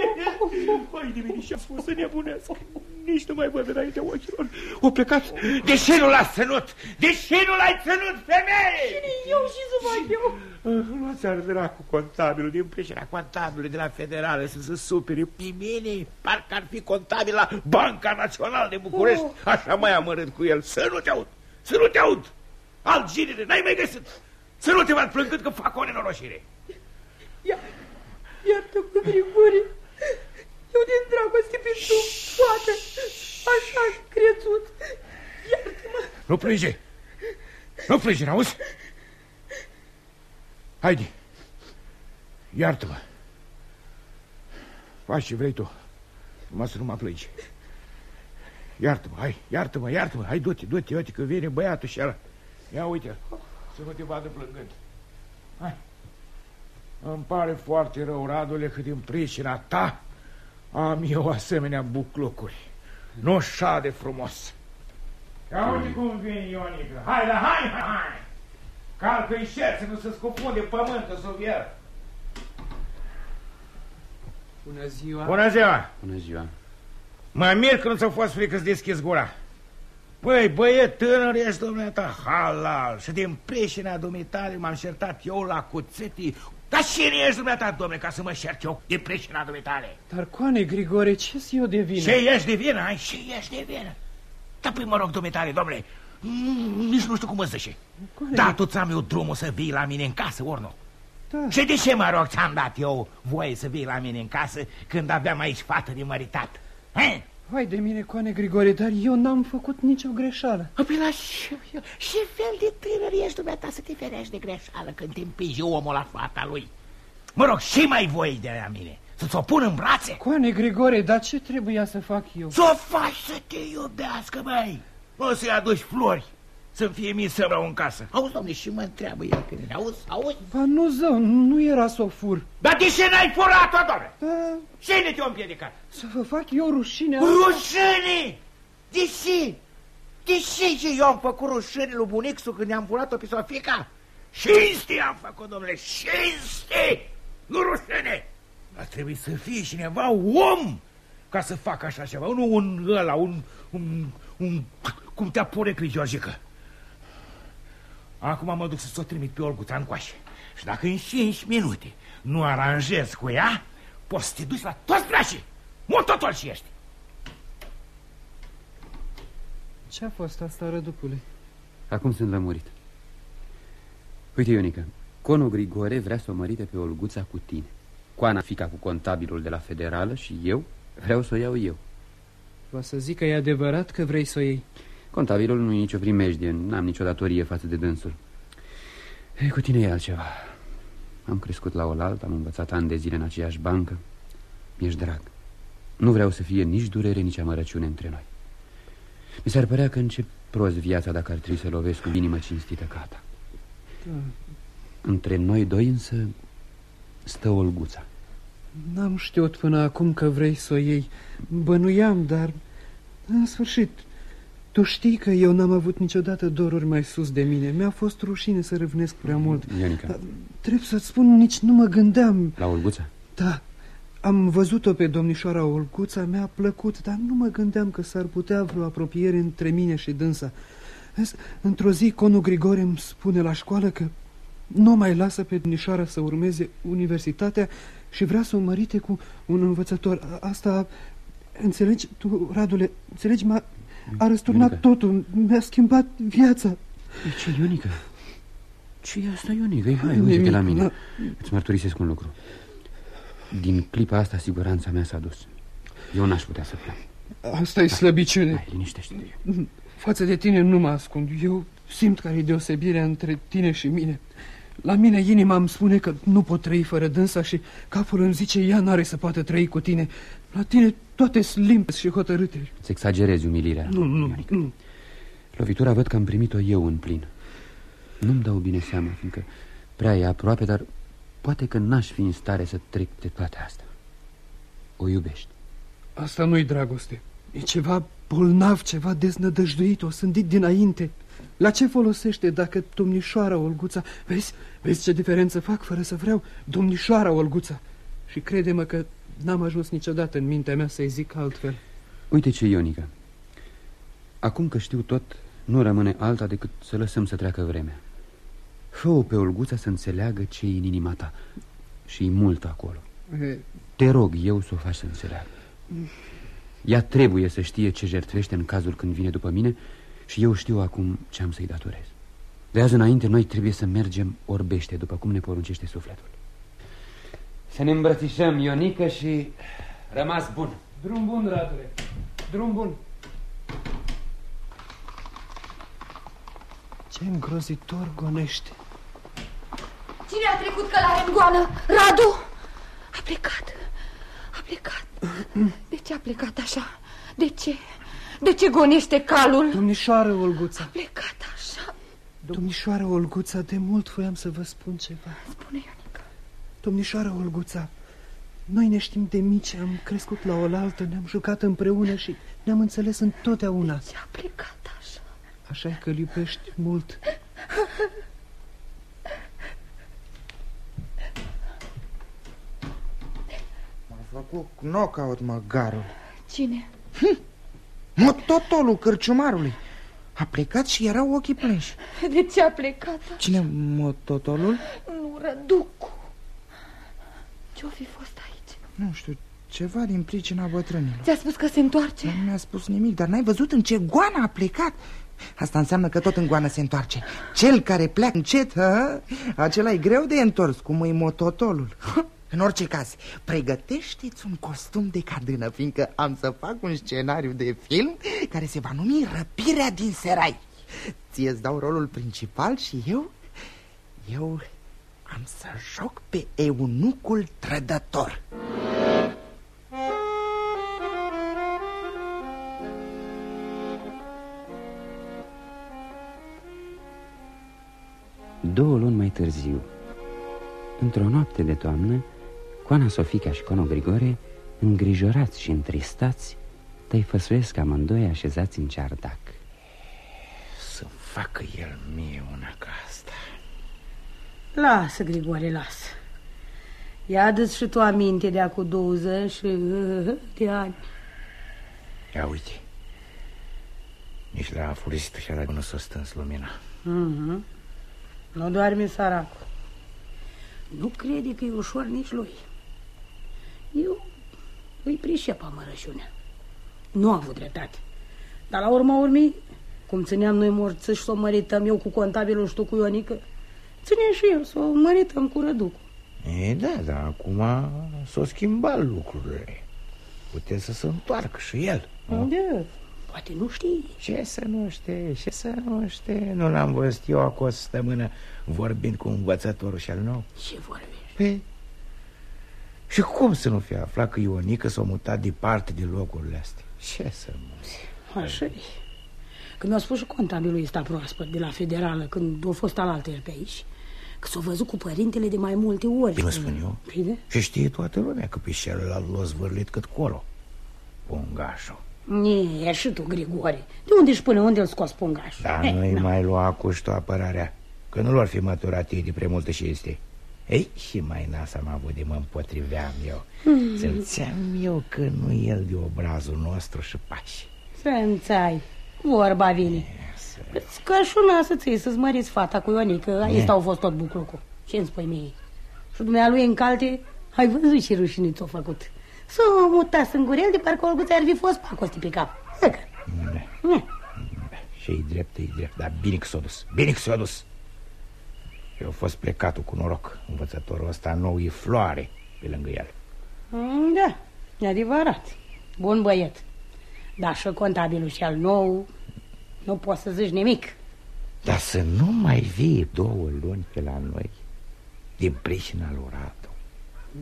Păi, de mine și-a spus să nebunesc. Nici nu mai văd înainte ochilor. O plecat. Deși nu l-a ținut, deși nu l-ai ținut, femeie! Eu și să fac eu. Luați-ar dracu contabilul din pricina contabilului de la Federală să se supere pe mine, parcă ar fi contabil la Banca Națională de București. Oh. Așa mai amărât cu el. Să nu te aud, să nu te aud. Alt ginere, n-ai mai găsit. Să nu te vad plângând că fac o nenorocire. Ia, iartă-mă, Grigore. Eu din dragoste pentru toată, așa aș crețut. Iartă-mă. Nu plânge. Nu plânge, auzi? Haide. Iartă-mă. Faci ce vrei tu. Numai să nu mă plângi. Iartă-mă, hai, iartă-mă, iartă-mă. Hai, du-te, du-te, uite că vine băiatul și ăla. Ia uite, să nu te vadă plângând. Hai. Îmi pare foarte rău, Radule, că din pricina ta am eu asemenea buclucuri. Nu așa de frumos. Ia uite cum vine Ionică. Hai, da, hai, hai, hai. Calcă-i șerță, nu se scufunde pământul sub el. Bună ziua. Bună ziua! Bună ziua. Mă mir că nu ți-a fost frică să deschizi gura. Păi, băiet tânăr ești, domnule ta, halal. Și din pricina dumitale m-am certat eu la cuțetii. Dar cine ești, dumneata, domnule, ca să mă cert eu din pricina dumitale? Dar, Coane Grigore, ce să eu de vină? Ce ești de vină, ai? Ce ești de vină? Da, păi mă rog, dumitale, domnule, mm, nici nu știu cum îți zice. Da, tu ți-am eu drumul să vii la mine în casă, ori nu? Da. Și de ce, mă rog, ți-am dat eu voie să vii la mine în casă când aveam aici fată de măritat? He? Hai de mine, Coane Grigore, dar eu n-am făcut nicio greșeală. Păi la ce, ce fel de tânăr ești dumneata să te ferești de greșeală când te împinge omul la fata lui? Mă rog, și mai voi de la mine, să-ți o pun în brațe? Coane Grigore, dar ce trebuia să fac eu? Să o faci să te iubească, băi! Nu să-i aduci flori, să-mi fie mie să vreau în casă. Auzi, domne, și mă întreabă el pe mine, auzi, auzi? Ba nu, zău, nu era să o fur. Dar de ce n-ai furat-o, domne? Da, Cine te-a împiedicat? să vă fac eu rușine. Rușine! De ce? De ce ce eu am făcut rușine lui bunicul când i-am furat-o pe Sofica? Cinste am făcut, domnule, cinste! Nu rușine! Ar trebui să fie cineva om ca să facă așa ceva, nu un ăla, un, un, un cum te-a poreclit, Georgică. Acum mă duc să-ți o trimit pe Olguța încoașe. Și dacă în 5 minute nu aranjez cu ea, poți să te duci la toți brașii. Mototol și ești. Ce-a fost asta, răducule? Acum sunt lămurit. Uite, Ionica, Conul Grigore vrea să o mărite pe Olguța cu tine. Coana fica cu contabilul de la federală și eu vreau să o iau eu. Va să zic că e adevărat că vrei să o iei. Contabilul nu e nicio primejdie, n-am nicio datorie față de dânsul. Ei, cu tine e altceva. Am crescut la oaltă, am învățat ani de zile în aceeași bancă. Mi-ești drag. Nu vreau să fie nici durere, nici amărăciune între noi. Mi s-ar părea că încep prost viața dacă ar trebui să lovesc cu inimă cinstită ca a ta. Da. Între noi doi însă stă Olguța. N-am știut până acum că vrei să o iei. Bănuiam, dar în sfârșit tu știi că eu n-am avut niciodată doruri mai sus de mine. Mi-a fost rușine să râvnesc prea mult. Ionica, Dar, trebuie să-ți spun, nici nu mă gândeam. la Olguța? Da, am văzut-o pe domnișoara Olguța, mi-a plăcut, dar nu mă gândeam că s-ar putea vreo apropiere între mine și dânsa. Vezi, Într-o zi, conul Grigore îmi spune la școală că nu mai lasă pe domnișoara să urmeze universitatea și vrea să o mărite cu un învățător. A- Asta, înțelegi, tu, Radule, înțelegi, m-a a răsturnat Ionica. totul, mi-a schimbat viața. E ce, Ionica? ce e asta, Ionica? Ei, hai, uite Nimic, la mine. da. Îți mărturisesc un lucru. Din clipa asta, siguranța mea s-a dus. Eu n-aș putea să plec. Asta e slăbiciune. Hai, liniștește-te. Față de tine nu mă ascund. Eu simt care e deosebirea între tine și mine. La mine inima îmi spune că nu pot trăi fără dânsa și capul îmi zice ea n-are să poată trăi cu tine. La tine toate sunt limpezi și hotărâte. Îți exagerezi umilirea. Nu, nu, Ionica. nu. Lovitura văd că am primit-o eu în plin. Nu-mi dau bine seama, fiindcă prea e aproape, dar poate că n-aș fi în stare să trec de toate astea. O iubești. Asta nu-i dragoste. E ceva bolnav, ceva deznădăjduit, o sândit dinainte. La ce folosește dacă domnișoara Olguța... Vezi, vezi ce diferență fac fără să vreau? Domnișoara Olguța. Și crede-mă că n-am ajuns niciodată în mintea mea să-i zic altfel. Uite ce, Ionica. Acum că știu tot, nu rămâne alta decât să lăsăm să treacă vremea. Fă-o pe Olguța să înțeleagă ce e în inima ta. Și e mult acolo. E, Te rog eu să o faci să înțeleagă. Ea trebuie să știe ce jertfește în cazul când vine după mine și eu știu acum ce am să-i datorez. De azi înainte noi trebuie să mergem orbește, după cum ne poruncește sufletul. Să ne îmbrățișăm, Ionică, și rămas bun. Drum bun, Radule. Drum bun. Ce îngrozitor gonește. Cine a trecut călare în goană? Radu? A plecat. A plecat. De ce a plecat așa? De ce? De ce gonește calul? Domnișoară Olguța. A plecat așa. Domnișoară Olguța, de mult voiam să vă spun ceva. Spune, Ionica. Domnișoară Olguța, noi ne știm de mici, am crescut la oaltă, ne-am jucat împreună și ne-am înțeles întotdeauna. Ce a plecat așa? Așa că îl iubești mult. M-a făcut knockout măgarul. Cine? Mototolul cărciumarului. A plecat și erau ochii plânși. De ce a plecat? Cine mototolul? Nu, Răducu. Ce-o fi fost aici? Nu știu Ceva din pricina bătrânilor Ți-a spus că se întoarce? Nu mi-a spus nimic, dar n-ai văzut în ce goană a plecat? Asta înseamnă că tot în goană se întoarce Cel care pleacă încet, hă? acela e greu de întors, cum e mototolul În orice caz, pregătește-ți un costum de cadână Fiindcă am să fac un scenariu de film Care se va numi Răpirea din Serai Ție-ți dau rolul principal și eu Eu am să joc pe eunucul trădător Două luni mai târziu, într-o noapte de toamnă, Coana Sofica și Cono Grigore, îngrijorați și întristați, tăifăsuiesc amândoi așezați în ceardac. Să facă el mie una ca asta. Lasă, Grigore, lasă. Ia dă și tu aminte de acum 20 de ani. Ia uite. Nici la furisitul și nu s-a stâns lumina. Mm -hmm. Nu doarme săracul. Nu crede că e ușor nici lui. Eu îi pricep amărășunea. Nu a avut dreptate. Dar la urma urmei, cum țineam noi morți și să o mărităm eu cu contabilul și tu cu Ionică, ține și eu să o mărităm cu răducul. E, da, dar acum s-au schimbat lucrurile. Puteți să se întoarcă și el. Nu? Da, poate nu știi. Ce să nu știe, ce să nu știe? Nu l-am văzut eu acolo stămână vorbind cu învățătorul și al nou. Ce vorbești? Păi, și cum să nu fie aflat că Ionică s-a mutat departe de locurile astea? Ce să nu... Așa e. Când mi-a spus și contabilul ăsta proaspăt de la federală, când a fost alaltă el pe aici, că s-a văzut cu părintele de mai multe ori. Bine spun eu. Bine? Și știe toată lumea că pe celălalt l-a zvârlit cât colo. Pungașul. Nie, și tu, Grigore. De unde își pune unde îl scos pungașul? Dar nu-i mai lua cu tu apărarea, că nu l-ar fi măturat ei de prea multă și este. Ei, și mai nas am avut de mă împotriveam eu. Mm. Simțeam eu că nu el de obrazul nostru și pași. Să ai vorba vine. Yes. Că și una să ții să-ți măriți fata cu Ionică, aici au fost tot buclucul. Ce-mi spui mie? Și dumnealui în calte, ai văzut și rușinii ți-o făcut. S-o muta sângurel de parcă Olguța ar fi fost pacosti pe cap. Da. Da. Și-i drept, e drept, dar bine că s-a dus, bine că s-a dus. Eu a fost plecatul cu noroc. Învățătorul ăsta nou e floare pe lângă el. Mm, da, e adevărat. Bun băiet. Dar și contabilul și al nou nu poți să zici nimic. Dar să nu mai vie două luni pe la noi din pricina lui Radu.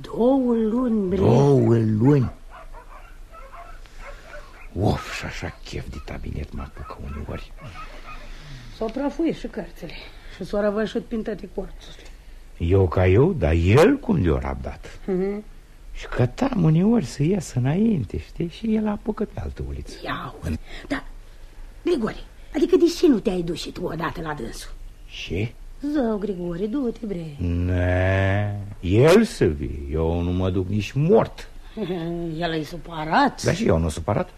Două luni, bre. Două luni. Of, și așa chef de tabinet mă apucă uneori. S-o prăfuit și cărțile și s-o răvășit prin toate corțurile. Eu ca eu, dar el cum le-a rabdat? Mm -hmm. Și cătam uneori să iasă înainte, știi? Și el a apucat pe altă uliță. Ia În... Da, Grigore, adică de ce nu te-ai dus și tu odată la dânsul? Ce? Zău, Grigore, du-te, bre. Ne, el să vii, eu nu mă duc nici mort. El e supărat. Da, și eu nu supărat.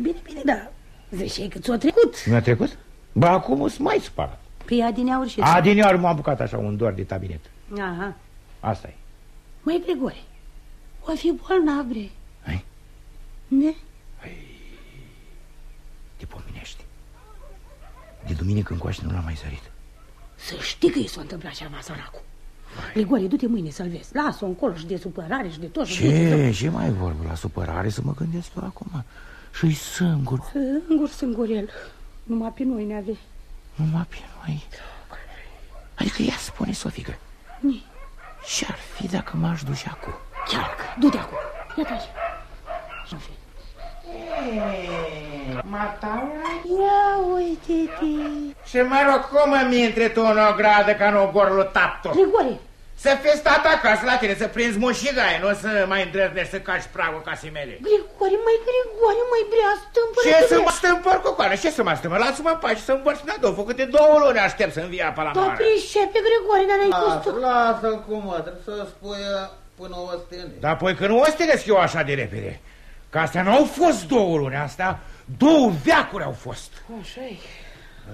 Bine, bine, da. Ziceai că ți-a trecut. Mi-a trecut? Ba, acum sunt mai supărat. Păi adineauri și... Adineauri m-am apucat așa un dor de tabinet. Aha. asta e. Măi, Grigore, o fi bolnav, bre. Hai? Ne? Hai. Te pominești. De duminică încoaște nu l-am mai sărit. Să știi că i s-a întâmplat ceva, săracul. Grigore, du-te mâine să-l vezi. Lasă-o încolo și de supărare și de tot. Ce? Ce mai vorbă la supărare să mă gândesc eu acum? Și-i sângur. Sângur, sângurel. Numai pe noi ne avei. Numai pe noi? Adică ea spune, Sofică. Ce-ar fi dacă m-aș duce acum? Chiar că, du-te acum. Ia taci. Sofie. Mataua? Ia uite-te. Și mă rog, cum îmi intre tu în o gradă ca în o gorul tapto? Grigore. Să fii stat acasă la tine, să prinzi mușigaie, nu să mai îndrăznești să cași pragul casimele. Grigore, mai Grigore, mai brea, stâmpără Ce să mă stâmpăr cu coană? Ce să mă stâmpăr? Lasă-mă în pace să învăț la două, făcute două luni aștept să învie apa la Da, mare. pricepe, Grigore, dar n-ai pus tu. Lasă-l cum mă, trebuie să spui uh, până o stâne. Dar apoi că nu o stilesc eu așa de repede. Că astea nu au fost două luni, astea două veacuri au fost. așa e.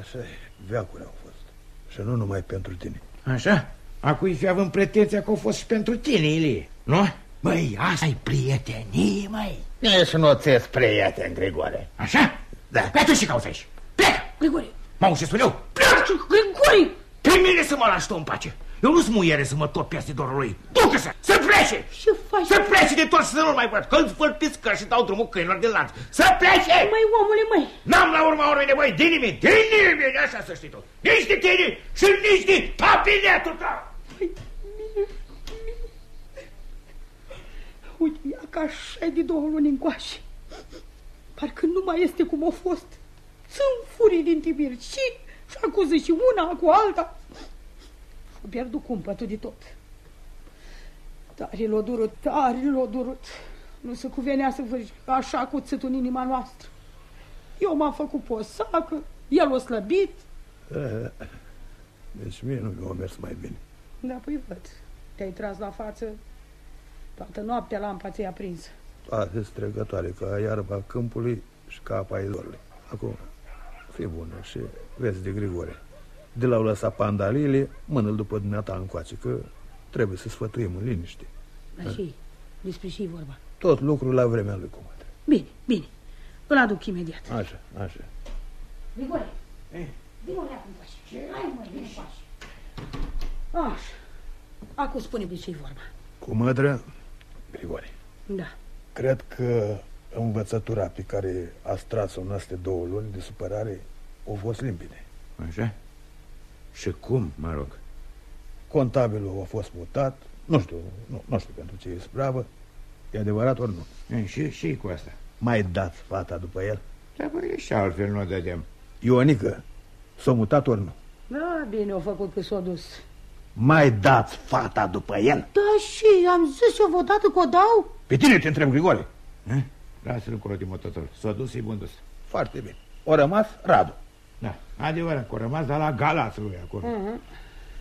Așa e, veacuri au fost. Și nu numai pentru tine. Așa? Acum fi având pretenția că au fost și pentru tine, Ilie, nu? Măi, asta e prietenie, măi. Ești nu ți prieten, Grigore. Așa? Da. Pe atunci ce cauți aici? Plecă! Grigore! Mă ce spun eu? Plecă! Grigore! Pe mine să mă lași tu în pace. Eu nu-s muiere să mă tot peste dorul lui. Ducă-se! Să plece! Ce faci? Să plece de tot și să nu mai văd. Că-l fălpiți că și dau drumul câinilor din lanț. Să plece! Măi, omule, măi! N-am la urma urmei nevoie de nimic, de nimeni, așa să știi tu. Nici de tine și nici de cabinetul tău. Uite, ia ca așa de două luni încoace. Parcă nu mai este cum a fost. Sunt furii din Tibir și, și acuză și una cu alta. A pierdut cumpătul de tot. Tare l-a durut, tare l-a durut. Nu se cuvenea să vă așa cu țâtul în inima noastră. Eu m-am făcut posacă, el o slăbit. Eh, Deci mie nu mi-a mers mai bine. Da, păi văd. Te-ai tras la față, toată noaptea lampa ți-ai aprins. Toate stregătoare ca iarba câmpului și ca apa izorului. Acum, fii bună și vezi de Grigore. De la-au lăsat pandalile, mână după dumneata încoace, că trebuie să sfătuim în liniște. Dar și despre ce vorba? Tot lucrul la vremea lui, cum Bine, bine. Îl aduc imediat. Așa, așa. Grigore, vină acum încoace. Hai, mă, vină încoace. Așa. Acum spune de ce vorba. Cu mădră, Grigore, Da. cred că învățătura pe care a tras-o în astea două luni de supărare a fost limpede. Așa? Și cum, mă rog? Contabilul a fost mutat, nu știu, nu, nu știu pentru ce e spravă, e adevărat ori nu? E, și, și cu asta? Mai dați fata după el? Da, bă, și altfel nu o dădem. Ionică, s-a mutat ori nu? Da, bine, au făcut că s-a dus. Mai dați fata după el? Da, și am zis eu odată că o dau. Pe tine te întreb, Grigore. Eh? Lasă-l încolo de motător. S-a dus, e bun dus. Foarte bine. O rămas Radu. Da, adevărat, că a rămas, dar la galațul lui acolo. Uh-huh.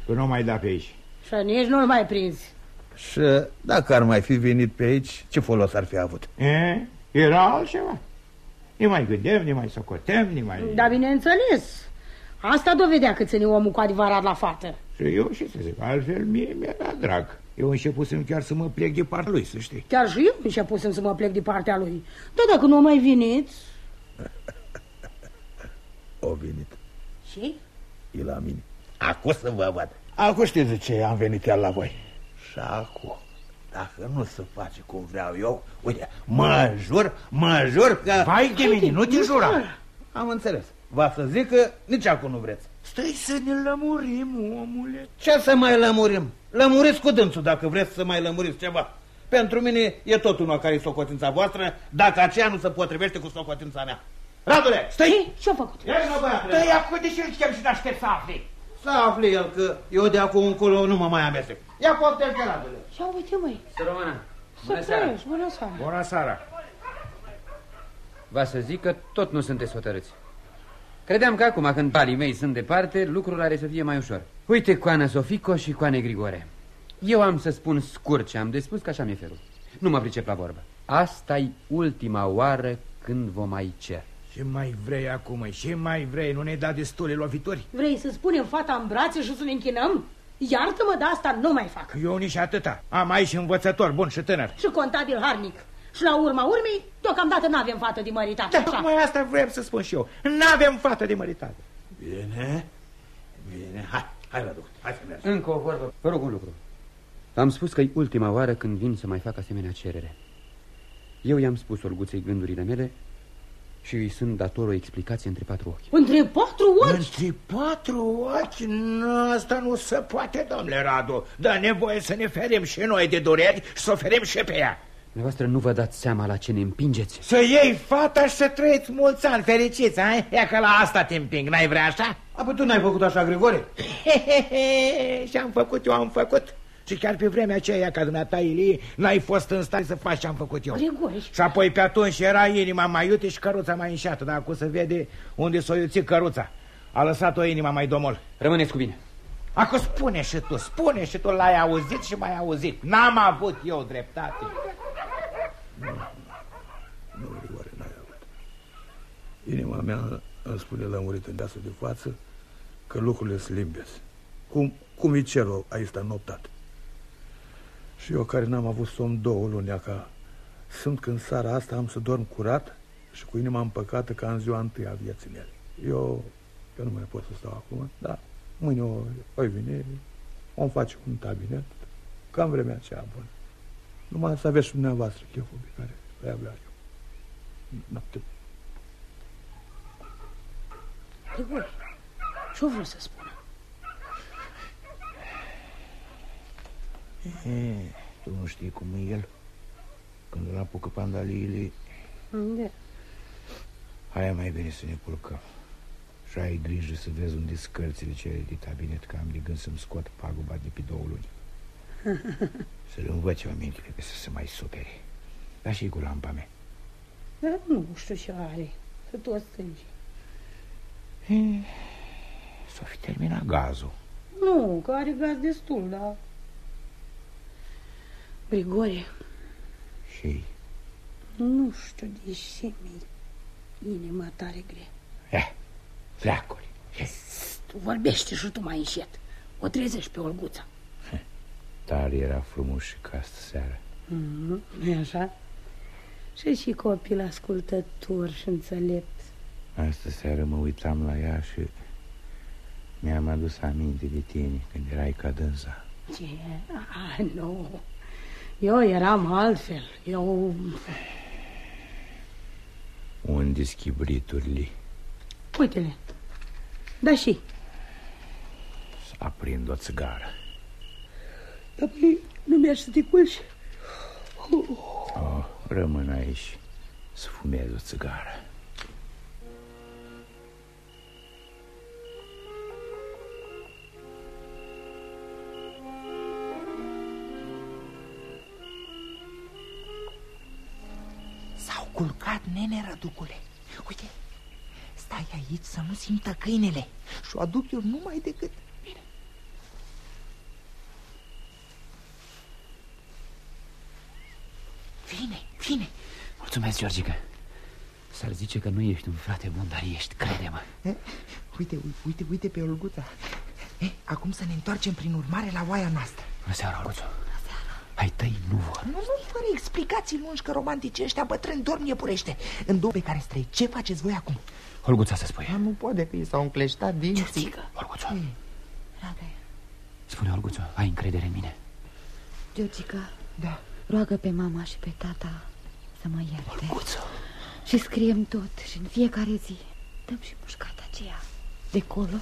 Că nu mai da pe aici. Și nici nu-l mai prinzi. Și dacă ar mai fi venit pe aici, ce folos ar fi avut? E? Era altceva. Ne mai gândim, ne mai socotem, ne mai... Da, bineînțeles. Asta dovedea că ține omul cu adevărat la fată. Și eu și să zic, altfel mie mi-era drag. Eu începusem chiar să mă plec de partea lui, să știi. Chiar și eu începusem să mă plec de partea lui. Dar dacă nu a mai venit... O venit. Și? E la mine. Acum să vă văd. Acum știți de ce am venit iar la voi. Și acum, dacă nu se face cum vreau eu, uite, mă jur, mă jur că... Vai de mine, nu te jura! Am înțeles. Va să zic că nici acum nu vreți. Stai să ne lămurim, omule. Ce să mai lămurim? Lămuriți cu dânsul dacă vreți să mai lămuriți ceva. Pentru mine e tot unul care e socotința voastră, dacă aceea nu se potrivește cu socotința mea. Radule, stai! Ce-a făcut? Ia vină, băiatule! Dă-i acum de ce îl chem și te aștept să afli? Să afli el că eu de acum încolo nu mă mai amestec. Ia poftel pe Radule. Ia uite, măi. Să rămână. Să trăiești, bună seara. Bună seara. Va să zic că tot nu sunteți hotărâți. Credeam că acum, când balii mei sunt departe, lucrul are să fie mai ușor. Uite, coană Sofico și coane Grigore. Eu am să spun scurt ce am de spus, că așa mi-e felul. Nu mă pricep la vorbă. asta e ultima oară când vă mai cer. Ce mai vrei acum, măi? Ce mai vrei? Nu ne-ai dat destule lovituri? Vrei să spunem fata în brațe și să ne închinăm? Iartă-mă, dar asta nu mai fac. Eu nici atâta. Am aici învățător bun și tânăr. Și contabil harnic. Și la urma urmei, deocamdată n-avem fată de măritat. Da, tocmai asta vreau să spun și eu. N-avem fată de măritate. Bine, bine, hai, hai la duc, hai să mergem. Încă o vorbă. Vă rog un lucru. Am spus că e ultima oară când vin să mai fac asemenea cerere. Eu i-am spus Olguței gândurile mele și îi sunt dator o explicație între patru ochi. Între patru ochi? Între patru ochi? Nu, asta nu se poate, domnule Radu. Dă nevoie să ne ferim și noi de dureri și să o ferim și pe ea. Dumneavoastră nu vă dați seama la ce ne împingeți? Să iei fata și să trăiți mulți ani fericiți, ai? Ia că la asta te împing, n-ai vrea așa? Apoi tu n-ai făcut așa, Grigore? Ce am făcut, eu am făcut. Și chiar pe vremea aceea, ca dumneata, Ilie, n-ai fost în stare să faci ce am făcut eu. Grigore. Și apoi pe atunci era inima mai iute și căruța mai înșată, dar acum se vede unde s-o iuțit căruța. A lăsat-o inima mai domol. Rămâneți cu bine. Acum spune și tu, spune și tu, l-ai auzit și mai auzit. N-am avut eu dreptate. Nu, Grigore, n-ai avut. Inima mea îmi spune lămurit în deasă de față că lucrurile sunt limpezi. Cum, cum e cerul aici noptat. Și eu care n-am avut somn două luni ca sunt când seara asta am să dorm curat și cu inima împăcată ca în ziua întâi a vieții mele. Eu, eu nu mai pot să stau acum, dar mâine o, o vine, om face un tabinet, cam vremea aceea bună. Numai să aveți dumneavoastră cheful pe care îi avea eu. Noapte. Grigore, ce-o vrut să spună? E, tu nu știi cum e el? Când îl apucă pandaliile, Da. hai mai bine să ne culcăm. Și ai grijă să vezi unde scărțile cele de tabinet, că am de gând să-mi scot paguba de pe două luni. Să-l învăț oamenii pe să se mai supere. Dar și cu lampa mea. Dar nu știu ce are, să tot stângi. S-o fi terminat gazul. Nu, că are gaz destul, dar... Grigore, Și nu știu de ce mi inima tare grea. Eh, fleacuri. Tu vorbește și tu mai încet. O trezești pe Olguța. Tare era frumos și ca asta seara. Mm, nu așa? Și și copil ascultător și înțelept. Astă seară mă uitam la ea și mi-am adus aminte de tine când erai ca dânsa. Ce? Ah, nu. Eu eram altfel. Eu... Unde schibriturile? Uite-le. Da și. Să aprind o țigară. Dar păi, nu mergi să te culci? Oh, rămân aici să fumez o țigară. Culcat nene, răducule. Uite, stai aici să nu simtă câinele și o aduc eu numai decât... Bine. Vine, vine. Mulțumesc, Georgica. S-ar zice că nu ești un frate bun, dar ești, crede-mă. Eh, Uite, uite, uite, uite pe Olguța. Eh, acum să ne întoarcem prin urmare la oaia noastră. Bună seara, Olguțu. Ai tăi nu vor. Nu, nu, fără explicații lungi că romantici ăștia bătrâni dorm iepurește. În două pe care străi, ce faceți voi acum? Olguța să spui. Nu poate că i s-au încleștat dinții. Olguțu. Rada, Spune, Olguțu, ai încredere în mine? Georgica, Da. roagă pe mama și pe tata să mă ierte. Olguțu. Și scriem tot și în fiecare zi dăm și mușcata aceea de colo.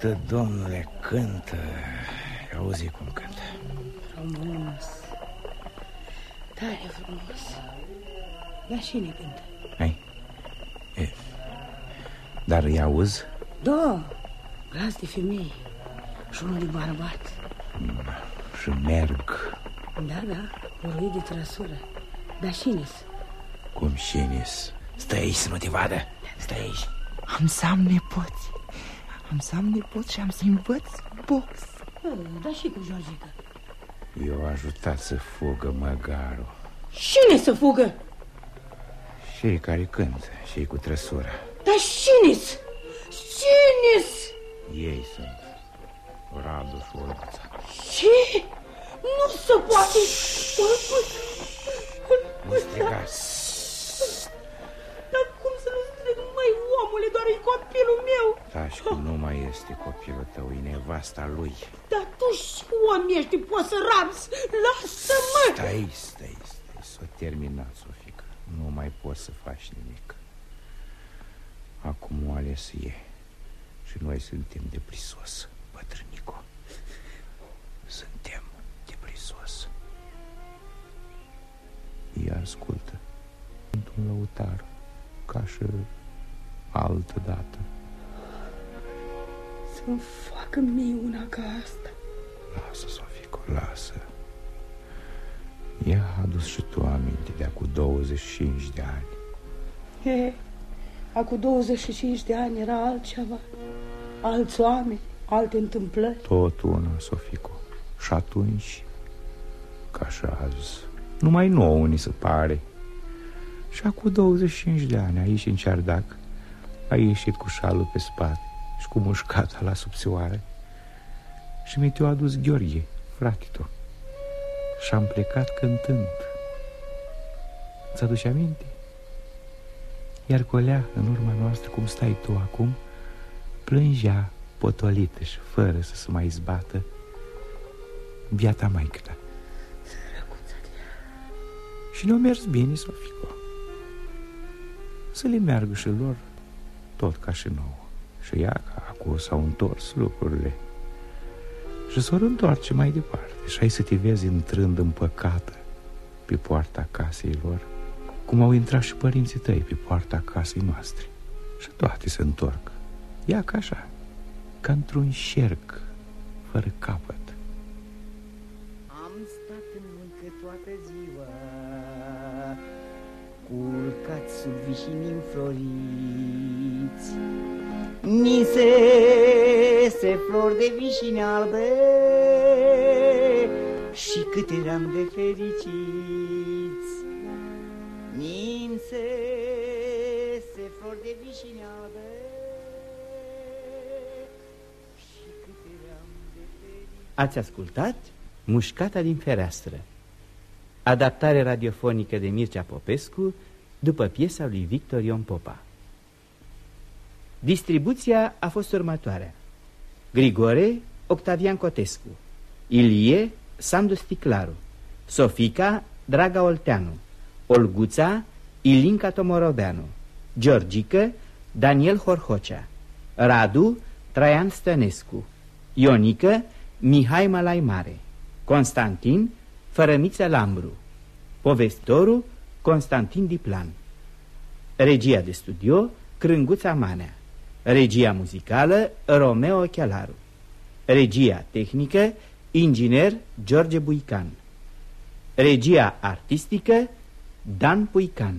Cântă, domnule, cântă. Auzi cum cântă. Frumos. Tare frumos. Da și ne cântă. Hai. E, dar îi auzi? Da, glas de femeie și unul de bărbat. Și merg Da, da, urui de trăsură. Da și nes. cum șinis. Stai aici să nu te vadă. Stai aici. Am să am nepoți. Am să am nepoți și am să învăț box. Da și cu Georgica. Eu ajutat să fugă măgarul. Cine să fugă? Cei care cântă, și cu trăsura. Da cine-s? Cine-s? Ei sunt. Radu și Olguța. Ce? Nu se poate! Olguța! Nu strigați. Meu? Taci că nu mai este copilul tău, e nevasta lui. Dar tu și om ești, poți să rabzi. Lasă-mă! Stai, stai, stai, s-o terminat, Sofica. Nu mai poți să faci nimic. Acum o ales e. Și noi suntem de prisos, bătrânico. Suntem de prisos. Ea ascultă. Sunt un lăutar, ca și altă dată. Să-mi facă mie una ca asta. Lasă, Sofico, lasă. Ea a adus și tu aminte de acum 25 de ani. He, acum 25 de ani era altceva. Alți oameni, alte întâmplări. Tot una, Sofico. Și atunci, ca așa azi Numai nouă ni se pare Și acum 25 de ani aici în cerdac A ieșit cu șalul pe spate Și cu mușcata la subțioare. Și mi te-a adus Gheorghe, fratito. Și am plecat cântând. Ți-aduce aminte? Iar colea în urma noastră, cum stai tu acum Plângea potolită și fără să se mai izbată Biata maică ta. Și ne-a mers bine, Sofico. Să le meargă și lor tot ca și nouă Și ea ca acum s-au întors lucrurile. Și s-au întoarce mai departe Și ai să te vezi intrând împăcată Pe poarta casei lor Cum au intrat și părinții tăi pe poarta casei noastre. Și toate se întorc. Ia ca așa Ca într-un șerc Fără capăt. Am stat în muncă toată ziua Culcat sub vișini înfloriți Nise se flori de vișini albe. Și cât eram de fericiți. Ninse se flori de vișini albe. Și cât eram de fericiți. Ați ascultat Mușcata din fereastră. Adaptare radiofonică de Mircea Popescu după piesa lui Victor Ion Popa Distribuția a fost următoarea Grigore Octavian Cotescu Ilie Sandu Sticlaru Sofica Draga Olteanu Olguța Ilinca Tomorobeanu Georgică Daniel Horhocea Radu Traian Stănescu Ionică Mihai Malaimare Constantin Fărămiță Lambru Povestitorul Constantin Diplan Regia de studio Crânguța Manea Regia muzicală Romeo Chialaru. Regia tehnică Inginer George Buican. Regia artistică Dan Puican